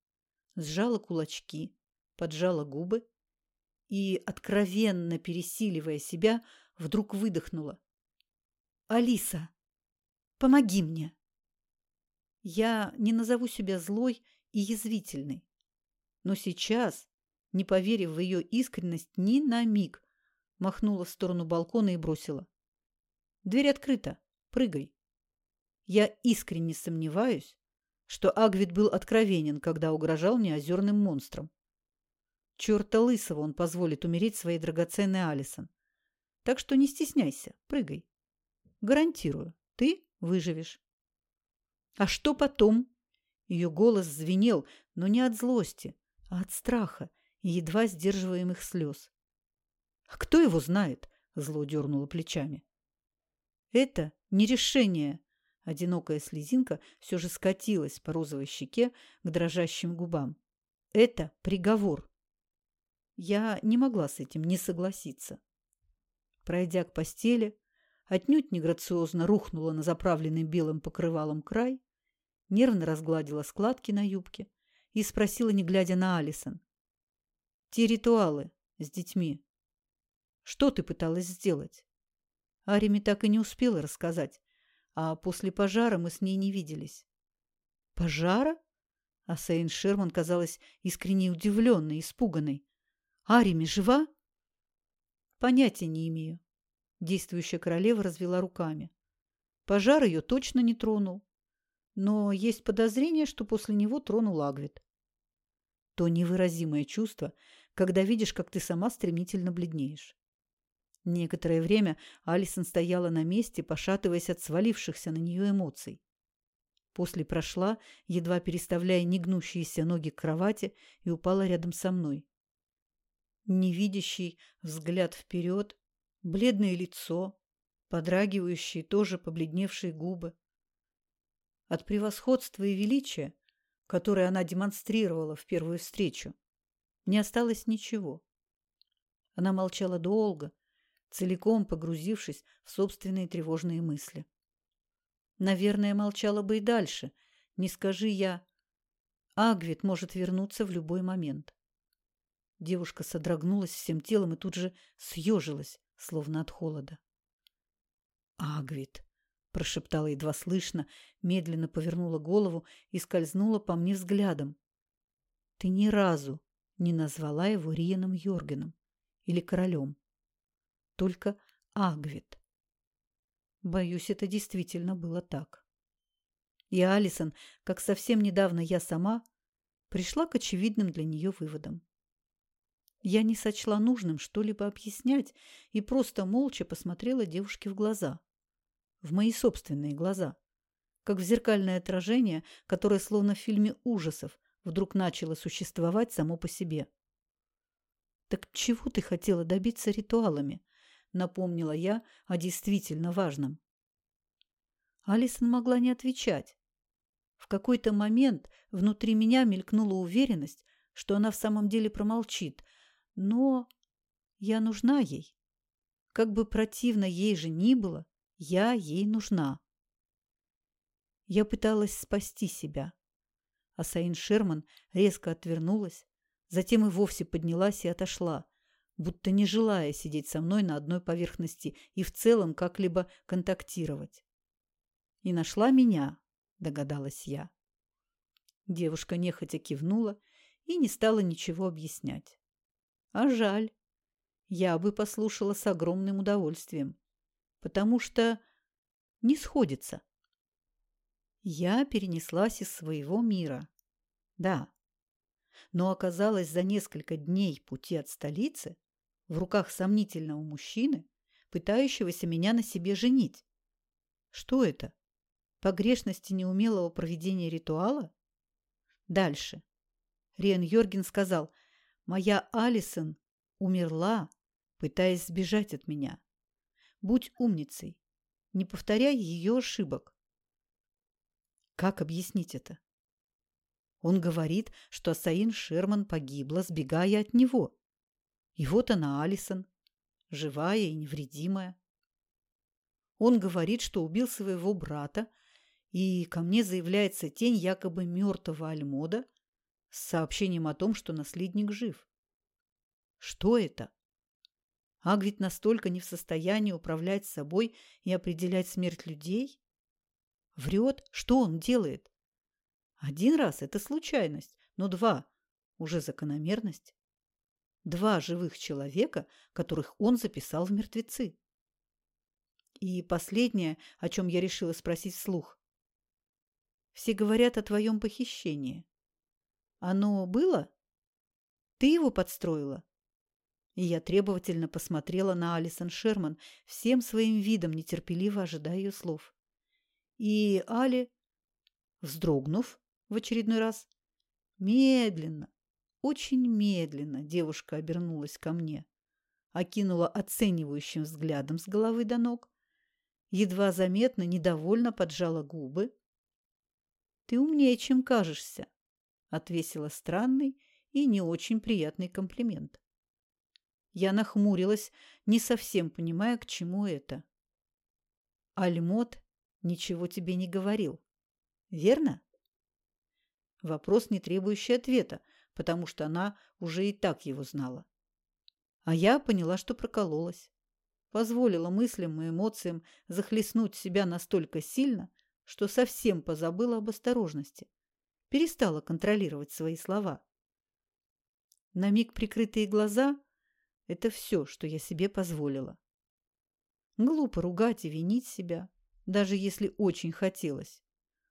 сжала кулачки, поджала губы и, откровенно пересиливая себя, вдруг выдохнула. «Алиса, помоги мне!» Я не назову себя злой и язвительной, но сейчас, не поверив в ее искренность ни на миг, махнула в сторону балкона и бросила. «Дверь открыта. Прыгай!» Я искренне сомневаюсь, что Агвит был откровенен, когда угрожал мне озерным монстрам. Черта лысого он позволит умереть своей драгоценной Алисон. Так что не стесняйся, прыгай. Гарантирую, ты выживешь. А что потом? Ее голос звенел, но не от злости, а от страха и едва сдерживаемых слез. А кто его знает? Зло дернуло плечами. Это не решение, Одинокая слезинка все же скатилась по розовой щеке к дрожащим губам. Это приговор. Я не могла с этим не согласиться. Пройдя к постели, отнюдь неграциозно рухнула на заправленный белым покрывалом край, нервно разгладила складки на юбке и спросила, не глядя на Алисон. «Те ритуалы с детьми. Что ты пыталась сделать?» Арими так и не успела рассказать, а после пожара мы с ней не виделись. Пожара? А Сейн Шерман казалась искренне удивленной, испуганной. Арими жива? Понятия не имею. Действующая королева развела руками. Пожар ее точно не тронул. Но есть подозрение, что после него тронул Агвит. То невыразимое чувство, когда видишь, как ты сама стремительно бледнеешь. Некоторое время Алисон стояла на месте, пошатываясь от свалившихся на нее эмоций. После прошла, едва переставляя негнущиеся ноги к кровати, и упала рядом со мной. Невидящий взгляд вперед, бледное лицо, подрагивающие, тоже побледневшие губы. От превосходства и величия, которое она демонстрировала в первую встречу, не осталось ничего. Она молчала долго, целиком погрузившись в собственные тревожные мысли. Наверное, молчала бы и дальше. Не скажи я. Агвит может вернуться в любой момент. Девушка содрогнулась всем телом и тут же съежилась, словно от холода. «Агвит!» – прошептала едва слышно, медленно повернула голову и скользнула по мне взглядом. «Ты ни разу не назвала его Рианом Йоргеном или королем. Только Агвит. Боюсь, это действительно было так. И Алисон, как совсем недавно я сама, пришла к очевидным для нее выводам. Я не сочла нужным что-либо объяснять и просто молча посмотрела девушке в глаза. В мои собственные глаза. Как в зеркальное отражение, которое, словно в фильме ужасов, вдруг начало существовать само по себе. «Так чего ты хотела добиться ритуалами?» – напомнила я о действительно важном. Алисон могла не отвечать. В какой-то момент внутри меня мелькнула уверенность, что она в самом деле промолчит, но я нужна ей. Как бы противно ей же ни было, я ей нужна. Я пыталась спасти себя. А Саин Шерман резко отвернулась, Затем и вовсе поднялась и отошла, будто не желая сидеть со мной на одной поверхности и в целом как-либо контактировать. «И нашла меня», – догадалась я. Девушка нехотя кивнула и не стала ничего объяснять. А жаль. Я бы послушала с огромным удовольствием, потому что не сходится. Я перенеслась из своего мира. Да, но оказалась за несколько дней пути от столицы в руках сомнительного мужчины, пытающегося меня на себе женить. Что это? Погрешности неумелого проведения ритуала? Дальше. Риан Йорген сказал, «Моя Алисон умерла, пытаясь сбежать от меня. Будь умницей, не повторяй ее ошибок». Как объяснить это? Он говорит, что Саин Шерман погибла, сбегая от него. И вот она, Алисон, живая и невредимая. Он говорит, что убил своего брата, и ко мне заявляется тень якобы мертвого Альмода с сообщением о том, что наследник жив. Что это? Агвит настолько не в состоянии управлять собой и определять смерть людей? Врет? Что он делает? Один раз – это случайность, но два – уже закономерность. Два живых человека, которых он записал в мертвецы. И последнее, о чем я решила спросить вслух. Все говорят о твоем похищении. Оно было? Ты его подстроила? И я требовательно посмотрела на Алисон Шерман, всем своим видом нетерпеливо ожидая ее слов. И Али, вздрогнув, в очередной раз. Медленно, очень медленно девушка обернулась ко мне, окинула оценивающим взглядом с головы до ног, едва заметно, недовольно поджала губы. «Ты умнее, чем кажешься», — отвесила странный и не очень приятный комплимент. Я нахмурилась, не совсем понимая, к чему это. «Альмот ничего тебе не говорил, верно?» Вопрос, не требующий ответа, потому что она уже и так его знала. А я поняла, что прокололась. Позволила мыслям и эмоциям захлестнуть себя настолько сильно, что совсем позабыла об осторожности. Перестала контролировать свои слова. На миг прикрытые глаза – это все, что я себе позволила. Глупо ругать и винить себя, даже если очень хотелось.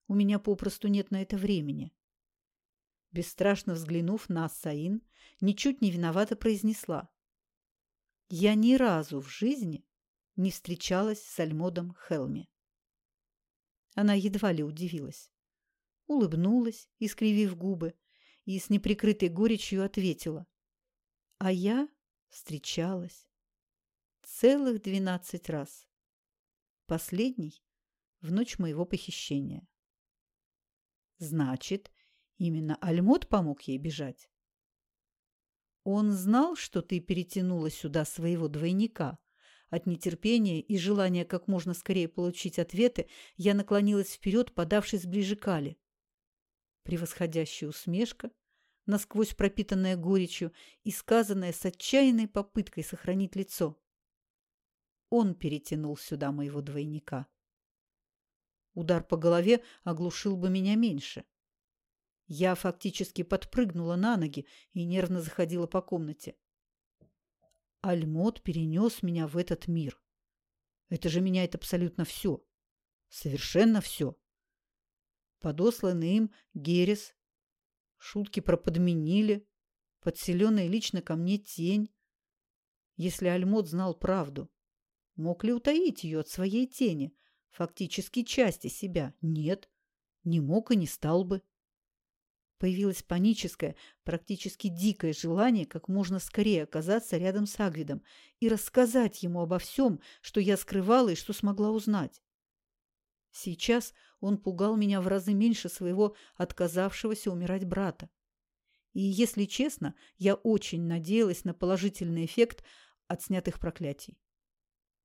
У меня попросту нет на это времени. Бесстрашно взглянув на Ассаин, ничуть не виновато произнесла. «Я ни разу в жизни не встречалась с Альмодом Хелми». Она едва ли удивилась. Улыбнулась, искривив губы, и с неприкрытой горечью ответила. «А я встречалась. Целых двенадцать раз. Последний – в ночь моего похищения. Значит, именно Альмот помог ей бежать. Он знал, что ты перетянула сюда своего двойника. От нетерпения и желания как можно скорее получить ответы я наклонилась вперед, подавшись ближе к Але. Превосходящая усмешка, насквозь пропитанная горечью и сказанная с отчаянной попыткой сохранить лицо. Он перетянул сюда моего двойника. Удар по голове оглушил бы меня меньше. Я фактически подпрыгнула на ноги и нервно заходила по комнате. Альмот перенес меня в этот мир. Это же меняет абсолютно все. Совершенно все. Подосланный им Герес, шутки про подменили, подселенная лично ко мне тень. Если Альмот знал правду, мог ли утаить ее от своей тени, фактически части себя? Нет, не мог и не стал бы. Появилось паническое, практически дикое желание как можно скорее оказаться рядом с Агвидом и рассказать ему обо всем, что я скрывала и что смогла узнать. Сейчас он пугал меня в разы меньше своего отказавшегося умирать брата. И, если честно, я очень надеялась на положительный эффект от снятых проклятий.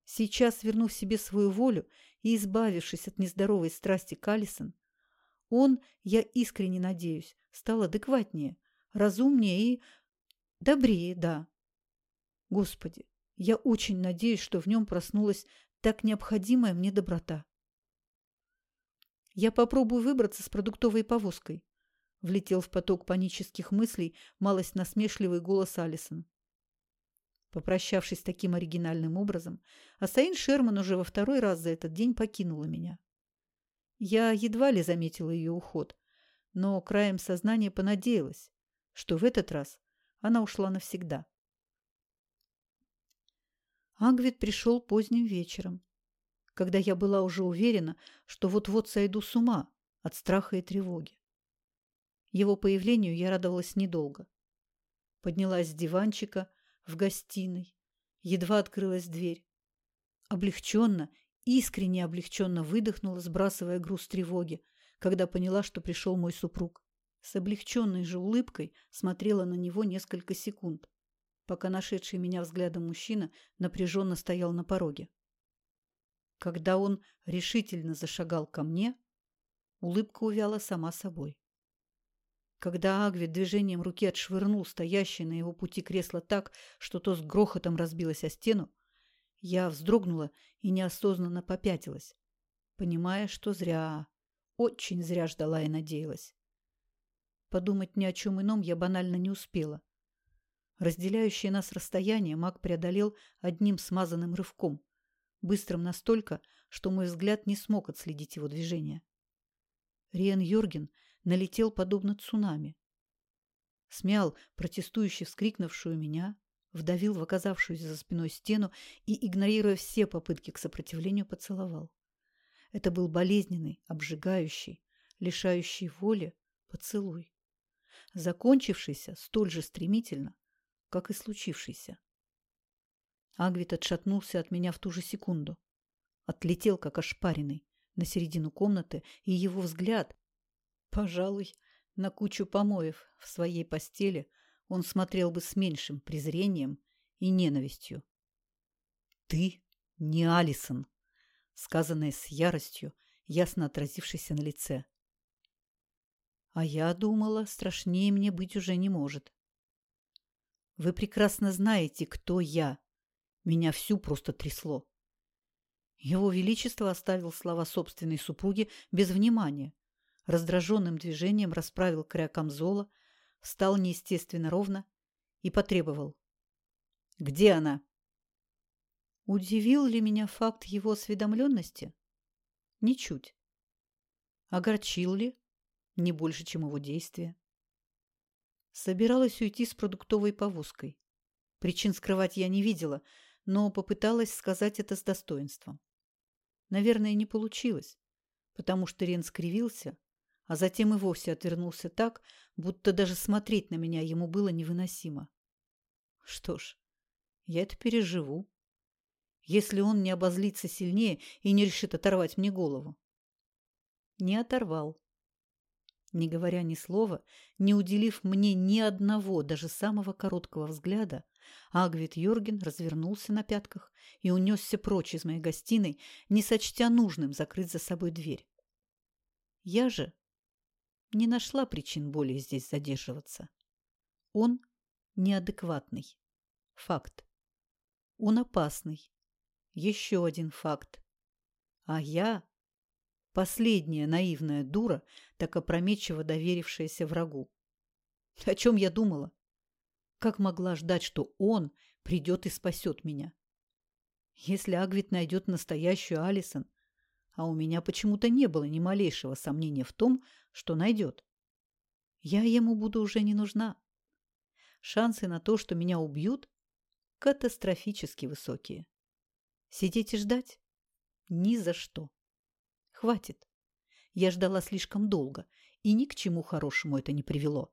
Сейчас, вернув себе свою волю и избавившись от нездоровой страсти Каллисон, он, я искренне надеюсь, стал адекватнее, разумнее и добрее, да. Господи, я очень надеюсь, что в нем проснулась так необходимая мне доброта. Я попробую выбраться с продуктовой повозкой. Влетел в поток панических мыслей малость насмешливый голос Алисон. Попрощавшись таким оригинальным образом, Асаин Шерман уже во второй раз за этот день покинула меня. Я едва ли заметила ее уход, но краем сознания понадеялась, что в этот раз она ушла навсегда. Агвит пришел поздним вечером, когда я была уже уверена, что вот-вот сойду с ума от страха и тревоги. Его появлению я радовалась недолго. Поднялась с диванчика в гостиной, едва открылась дверь. Облегченно искренне облегченно выдохнула, сбрасывая груз тревоги, когда поняла, что пришел мой супруг. С облегченной же улыбкой смотрела на него несколько секунд, пока нашедший меня взглядом мужчина напряженно стоял на пороге. Когда он решительно зашагал ко мне, улыбка увяла сама собой. Когда Агвит движением руки отшвырнул стоящее на его пути кресло так, что то с грохотом разбилось о стену, я вздрогнула и неосознанно попятилась, понимая, что зря, очень зря ждала и надеялась. Подумать ни о чем ином я банально не успела. Разделяющее нас расстояние маг преодолел одним смазанным рывком, быстрым настолько, что мой взгляд не смог отследить его движение. Риен Йорген налетел подобно цунами. Смял протестующе вскрикнувшую меня, вдавил в оказавшуюся за спиной стену и, игнорируя все попытки к сопротивлению, поцеловал. Это был болезненный, обжигающий, лишающий воли поцелуй, закончившийся столь же стремительно, как и случившийся. Агвит отшатнулся от меня в ту же секунду. Отлетел, как ошпаренный, на середину комнаты, и его взгляд, пожалуй, на кучу помоев в своей постели – он смотрел бы с меньшим презрением и ненавистью. «Ты не Алисон», сказанное с яростью, ясно отразившейся на лице. А я думала, страшнее мне быть уже не может. Вы прекрасно знаете, кто я. Меня всю просто трясло. Его Величество оставил слова собственной супруги без внимания. Раздраженным движением расправил края камзола, встал неестественно ровно и потребовал. «Где она?» Удивил ли меня факт его осведомленности? Ничуть. Огорчил ли? Не больше, чем его действия. Собиралась уйти с продуктовой повозкой. Причин скрывать я не видела, но попыталась сказать это с достоинством. Наверное, не получилось, потому что Рен скривился, а затем и вовсе отвернулся так, будто даже смотреть на меня ему было невыносимо. Что ж, я это переживу, если он не обозлится сильнее и не решит оторвать мне голову. Не оторвал. Не говоря ни слова, не уделив мне ни одного, даже самого короткого взгляда, Агвит Йорген развернулся на пятках и унесся прочь из моей гостиной, не сочтя нужным закрыть за собой дверь. Я же не нашла причин более здесь задерживаться. Он неадекватный. Факт. Он опасный. Еще один факт. А я последняя наивная дура, так опрометчиво доверившаяся врагу. О чем я думала? Как могла ждать, что он придет и спасет меня? Если Агвит найдет настоящую Алисон, а у меня почему-то не было ни малейшего сомнения в том, что найдет, я ему буду уже не нужна. Шансы на то, что меня убьют, катастрофически высокие. Сидеть и ждать? Ни за что. Хватит. Я ждала слишком долго, и ни к чему хорошему это не привело.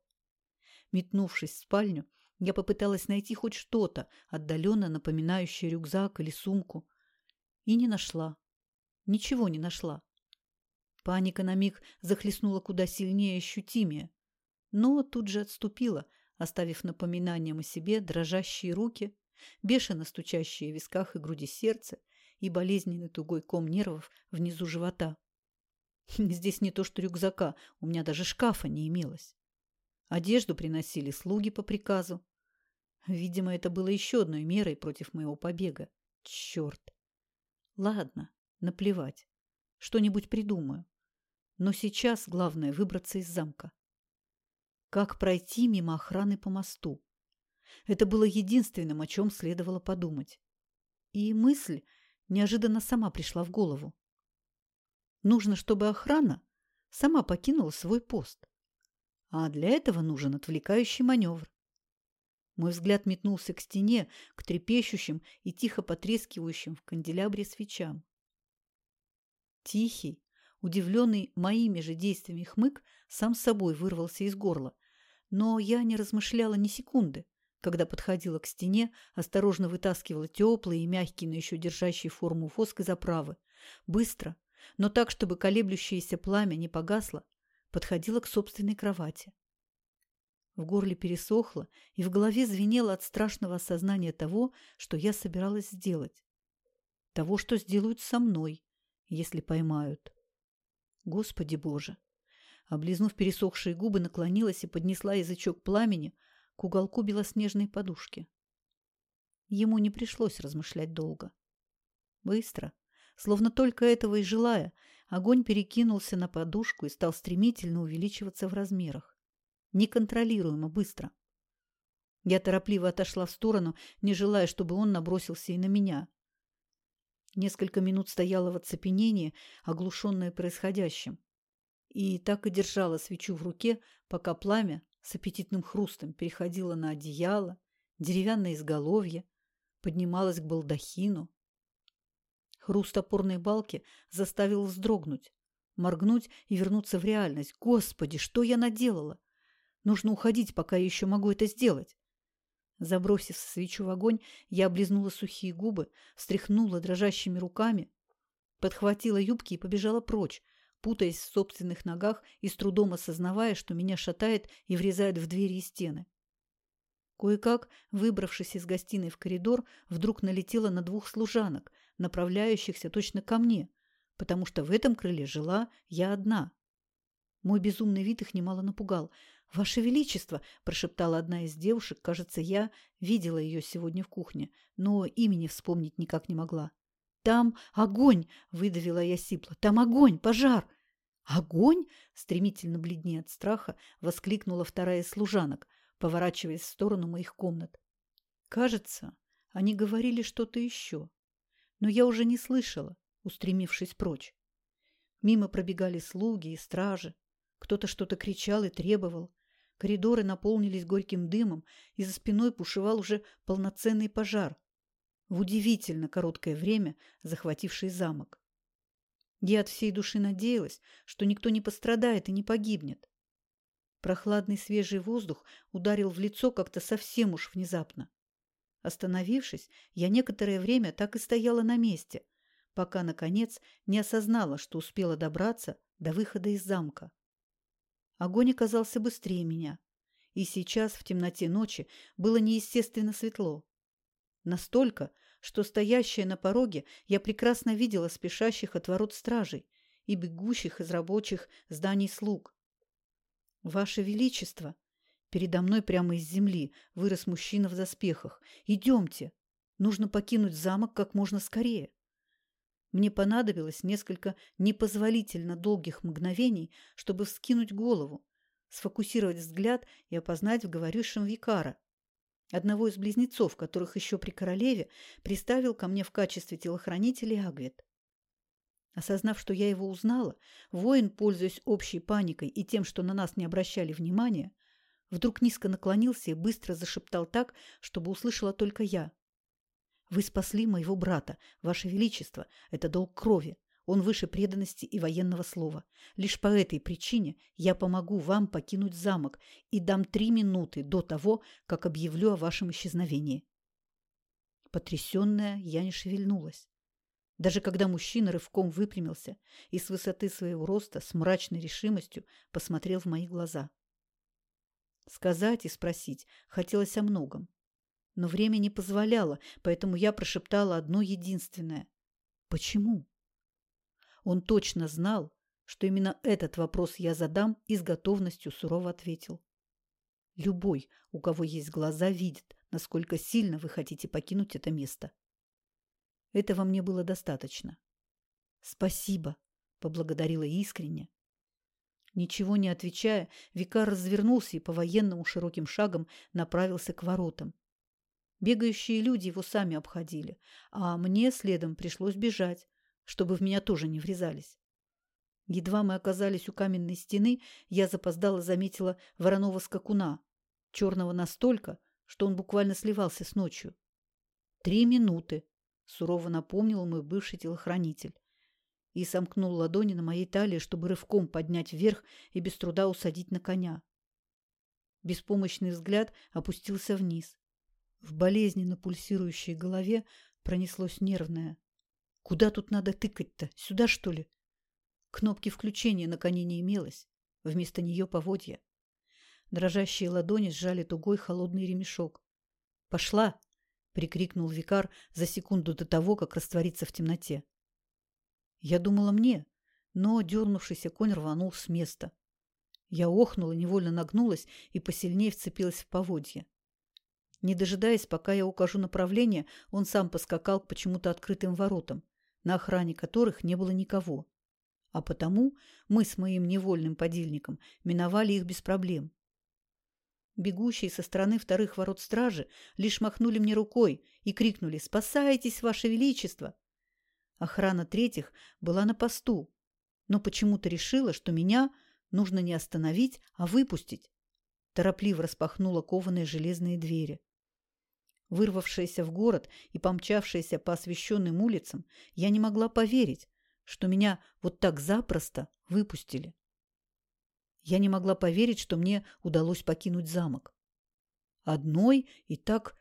Метнувшись в спальню, я попыталась найти хоть что-то, отдаленно напоминающее рюкзак или сумку, и не нашла. Ничего не нашла. Паника на миг захлестнула куда сильнее и ощутимее, но тут же отступила, оставив напоминанием о себе дрожащие руки, бешено стучащие в висках и груди сердце и болезненный тугой ком нервов внизу живота. Здесь не то что рюкзака, у меня даже шкафа не имелось. Одежду приносили слуги по приказу. Видимо, это было еще одной мерой против моего побега. Черт! Ладно, наплевать. Что-нибудь придумаю. Но сейчас главное выбраться из замка. Как пройти мимо охраны по мосту? Это было единственным, о чем следовало подумать. И мысль неожиданно сама пришла в голову. Нужно, чтобы охрана сама покинула свой пост. А для этого нужен отвлекающий маневр. Мой взгляд метнулся к стене, к трепещущим и тихо потрескивающим в канделябре свечам. Тихий, удивленный моими же действиями хмык, сам собой вырвался из горла, но я не размышляла ни секунды когда подходила к стене, осторожно вытаскивала теплый и мягкий, но еще держащий форму воск из оправы. Быстро, но так, чтобы колеблющееся пламя не погасло, подходила к собственной кровати. В горле пересохло, и в голове звенело от страшного осознания того, что я собиралась сделать. Того, что сделают со мной, если поймают. Господи Боже! Облизнув пересохшие губы, наклонилась и поднесла язычок пламени, к уголку белоснежной подушки. Ему не пришлось размышлять долго. Быстро, словно только этого и желая, огонь перекинулся на подушку и стал стремительно увеличиваться в размерах. Неконтролируемо быстро. Я торопливо отошла в сторону, не желая, чтобы он набросился и на меня. Несколько минут стояла в оцепенении, оглушенная происходящим. И так и держала свечу в руке, пока пламя с аппетитным хрустом переходила на одеяло, деревянное изголовье, поднималась к балдахину. Хруст опорной балки заставил вздрогнуть, моргнуть и вернуться в реальность. Господи, что я наделала? Нужно уходить, пока я еще могу это сделать. Забросив свечу в огонь, я облизнула сухие губы, встряхнула дрожащими руками, подхватила юбки и побежала прочь, путаясь в собственных ногах и с трудом осознавая, что меня шатает и врезает в двери и стены. Кое-как, выбравшись из гостиной в коридор, вдруг налетела на двух служанок, направляющихся точно ко мне, потому что в этом крыле жила я одна. Мой безумный вид их немало напугал. «Ваше Величество!» – прошептала одна из девушек. Кажется, я видела ее сегодня в кухне, но имени вспомнить никак не могла. «Там огонь!» – выдавила я сипло. «Там огонь! Пожар!» «Огонь?» – стремительно бледнее от страха воскликнула вторая из служанок, поворачиваясь в сторону моих комнат. Кажется, они говорили что-то еще, но я уже не слышала, устремившись прочь. Мимо пробегали слуги и стражи. Кто-то что-то кричал и требовал. Коридоры наполнились горьким дымом, и за спиной пушевал уже полноценный пожар, в удивительно короткое время захвативший замок. Я от всей души надеялась, что никто не пострадает и не погибнет. Прохладный свежий воздух ударил в лицо как-то совсем уж внезапно. Остановившись, я некоторое время так и стояла на месте, пока, наконец, не осознала, что успела добраться до выхода из замка. Огонь оказался быстрее меня, и сейчас в темноте ночи было неестественно светло. Настолько, что стоящая на пороге я прекрасно видела спешащих от ворот стражей и бегущих из рабочих зданий слуг. «Ваше Величество!» Передо мной прямо из земли вырос мужчина в доспехах. «Идемте! Нужно покинуть замок как можно скорее!» Мне понадобилось несколько непозволительно долгих мгновений, чтобы вскинуть голову, сфокусировать взгляд и опознать в говорившем Викара, одного из близнецов, которых еще при королеве приставил ко мне в качестве телохранителя Агвет. Осознав, что я его узнала, воин, пользуясь общей паникой и тем, что на нас не обращали внимания, вдруг низко наклонился и быстро зашептал так, чтобы услышала только я. «Вы спасли моего брата, Ваше Величество, это долг крови. Он выше преданности и военного слова. Лишь по этой причине я помогу вам покинуть замок и дам три минуты до того, как объявлю о вашем исчезновении». Потрясенная, я не шевельнулась. Даже когда мужчина рывком выпрямился и с высоты своего роста с мрачной решимостью посмотрел в мои глаза. Сказать и спросить хотелось о многом. Но время не позволяло, поэтому я прошептала одно единственное. «Почему?» Он точно знал, что именно этот вопрос я задам и с готовностью сурово ответил. «Любой, у кого есть глаза, видит, насколько сильно вы хотите покинуть это место. Этого мне было достаточно. «Спасибо», — поблагодарила искренне. Ничего не отвечая, викар развернулся и по-военному широким шагом направился к воротам. Бегающие люди его сами обходили, а мне следом пришлось бежать, чтобы в меня тоже не врезались. Едва мы оказались у каменной стены, я запоздала заметила вороного скакуна, черного настолько, что он буквально сливался с ночью. Три минуты, сурово напомнил мой бывший телохранитель и сомкнул ладони на моей талии, чтобы рывком поднять вверх и без труда усадить на коня. Беспомощный взгляд опустился вниз. В болезненно пульсирующей голове пронеслось нервное. «Куда тут надо тыкать-то? Сюда, что ли?» Кнопки включения на коне не имелось. Вместо нее поводья. Дрожащие ладони сжали тугой холодный ремешок. «Пошла!» — прикрикнул викар за секунду до того, как раствориться в темноте. Я думала мне, но дернувшийся конь рванул с места. Я охнула, невольно нагнулась и посильнее вцепилась в поводья. Не дожидаясь, пока я укажу направление, он сам поскакал к почему-то открытым воротам, на охране которых не было никого. А потому мы с моим невольным подельником миновали их без проблем. Бегущие со стороны вторых ворот стражи лишь махнули мне рукой и крикнули «Спасайтесь, Ваше Величество!». Охрана третьих была на посту, но почему-то решила, что меня нужно не остановить, а выпустить. Торопливо распахнула кованые железные двери. Вырвавшаяся в город и помчавшаяся по освещенным улицам, я не могла поверить, что меня вот так запросто выпустили. Я не могла поверить, что мне удалось покинуть замок. Одной и так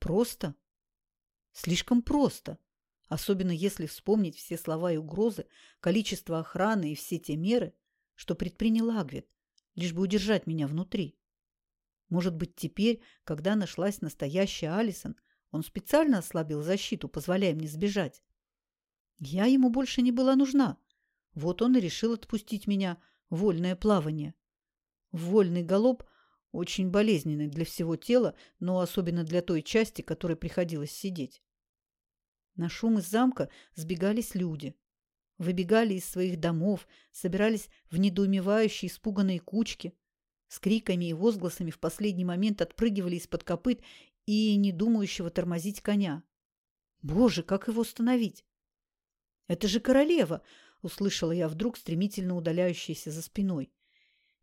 просто. Слишком просто. Особенно если вспомнить все слова и угрозы, количество охраны и все те меры, что предпринял Агвит, лишь бы удержать меня внутри. Может быть, теперь, когда нашлась настоящая Алисон, он специально ослабил защиту, позволяя мне сбежать. Я ему больше не была нужна. Вот он и решил отпустить меня, вольное плавание. Вольный галоп очень болезненный для всего тела, но особенно для той части, которой приходилось сидеть. На шум из замка сбегались люди. Выбегали из своих домов, собирались в недоумевающие испуганные кучки. С криками и возгласами в последний момент отпрыгивали из-под копыт и не думающего тормозить коня. Боже, как его остановить? Это же королева! – услышала я вдруг стремительно удаляющийся за спиной.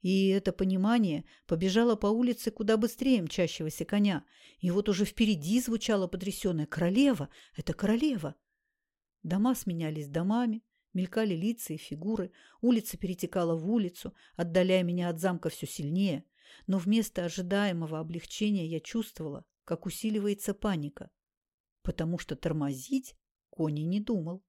И это понимание побежало по улице куда быстрее мчащегося коня. И вот уже впереди звучала потрясенная «Королева! Это королева!» Дома сменялись домами, мелькали лица и фигуры, улица перетекала в улицу, отдаляя меня от замка все сильнее. Но вместо ожидаемого облегчения я чувствовала, как усиливается паника, потому что тормозить Кони не думал.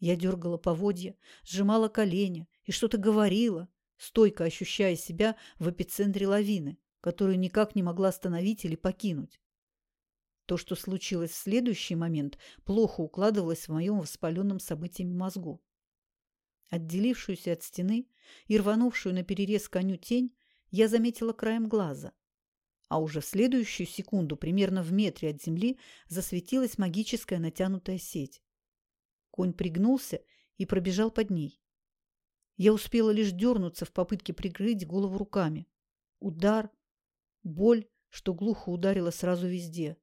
Я дергала поводья, сжимала колени и что-то говорила, стойко ощущая себя в эпицентре лавины, которую никак не могла остановить или покинуть. То, что случилось в следующий момент, плохо укладывалось в моем воспаленном событиями мозгу. Отделившуюся от стены и рванувшую на перерез коню тень я заметила краем глаза. А уже в следующую секунду, примерно в метре от земли, засветилась магическая натянутая сеть. Конь пригнулся и пробежал под ней. Я успела лишь дернуться в попытке прикрыть голову руками. Удар, боль, что глухо ударила сразу везде.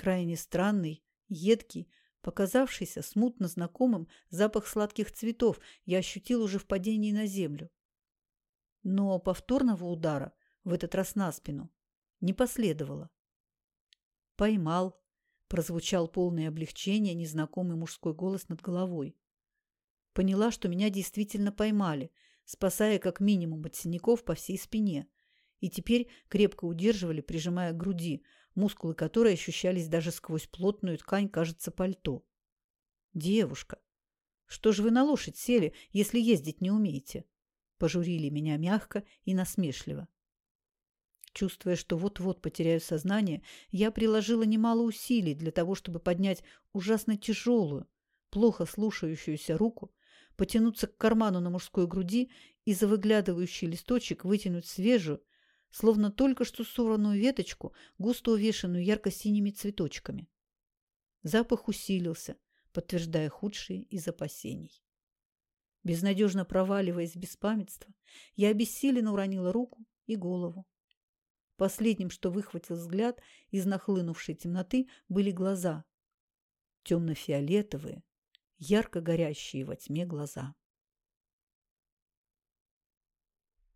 Крайне странный, едкий, показавшийся смутно знакомым запах сладких цветов я ощутил уже в падении на землю. Но повторного удара, в этот раз на спину, не последовало. «Поймал», – прозвучал полное облегчение незнакомый мужской голос над головой. Поняла, что меня действительно поймали, спасая как минимум от синяков по всей спине, и теперь крепко удерживали, прижимая к груди, мускулы которой ощущались даже сквозь плотную ткань, кажется, пальто. «Девушка, что же вы на лошадь сели, если ездить не умеете?» Пожурили меня мягко и насмешливо. Чувствуя, что вот-вот потеряю сознание, я приложила немало усилий для того, чтобы поднять ужасно тяжелую, плохо слушающуюся руку, потянуться к карману на мужской груди и за выглядывающий листочек вытянуть свежую, словно только что сорванную веточку, густо увешанную ярко-синими цветочками. Запах усилился, подтверждая худшие из опасений. Безнадежно проваливаясь в беспамятство, я обессиленно уронила руку и голову. Последним, что выхватил взгляд из нахлынувшей темноты, были глаза. Темно-фиолетовые, ярко горящие во тьме глаза.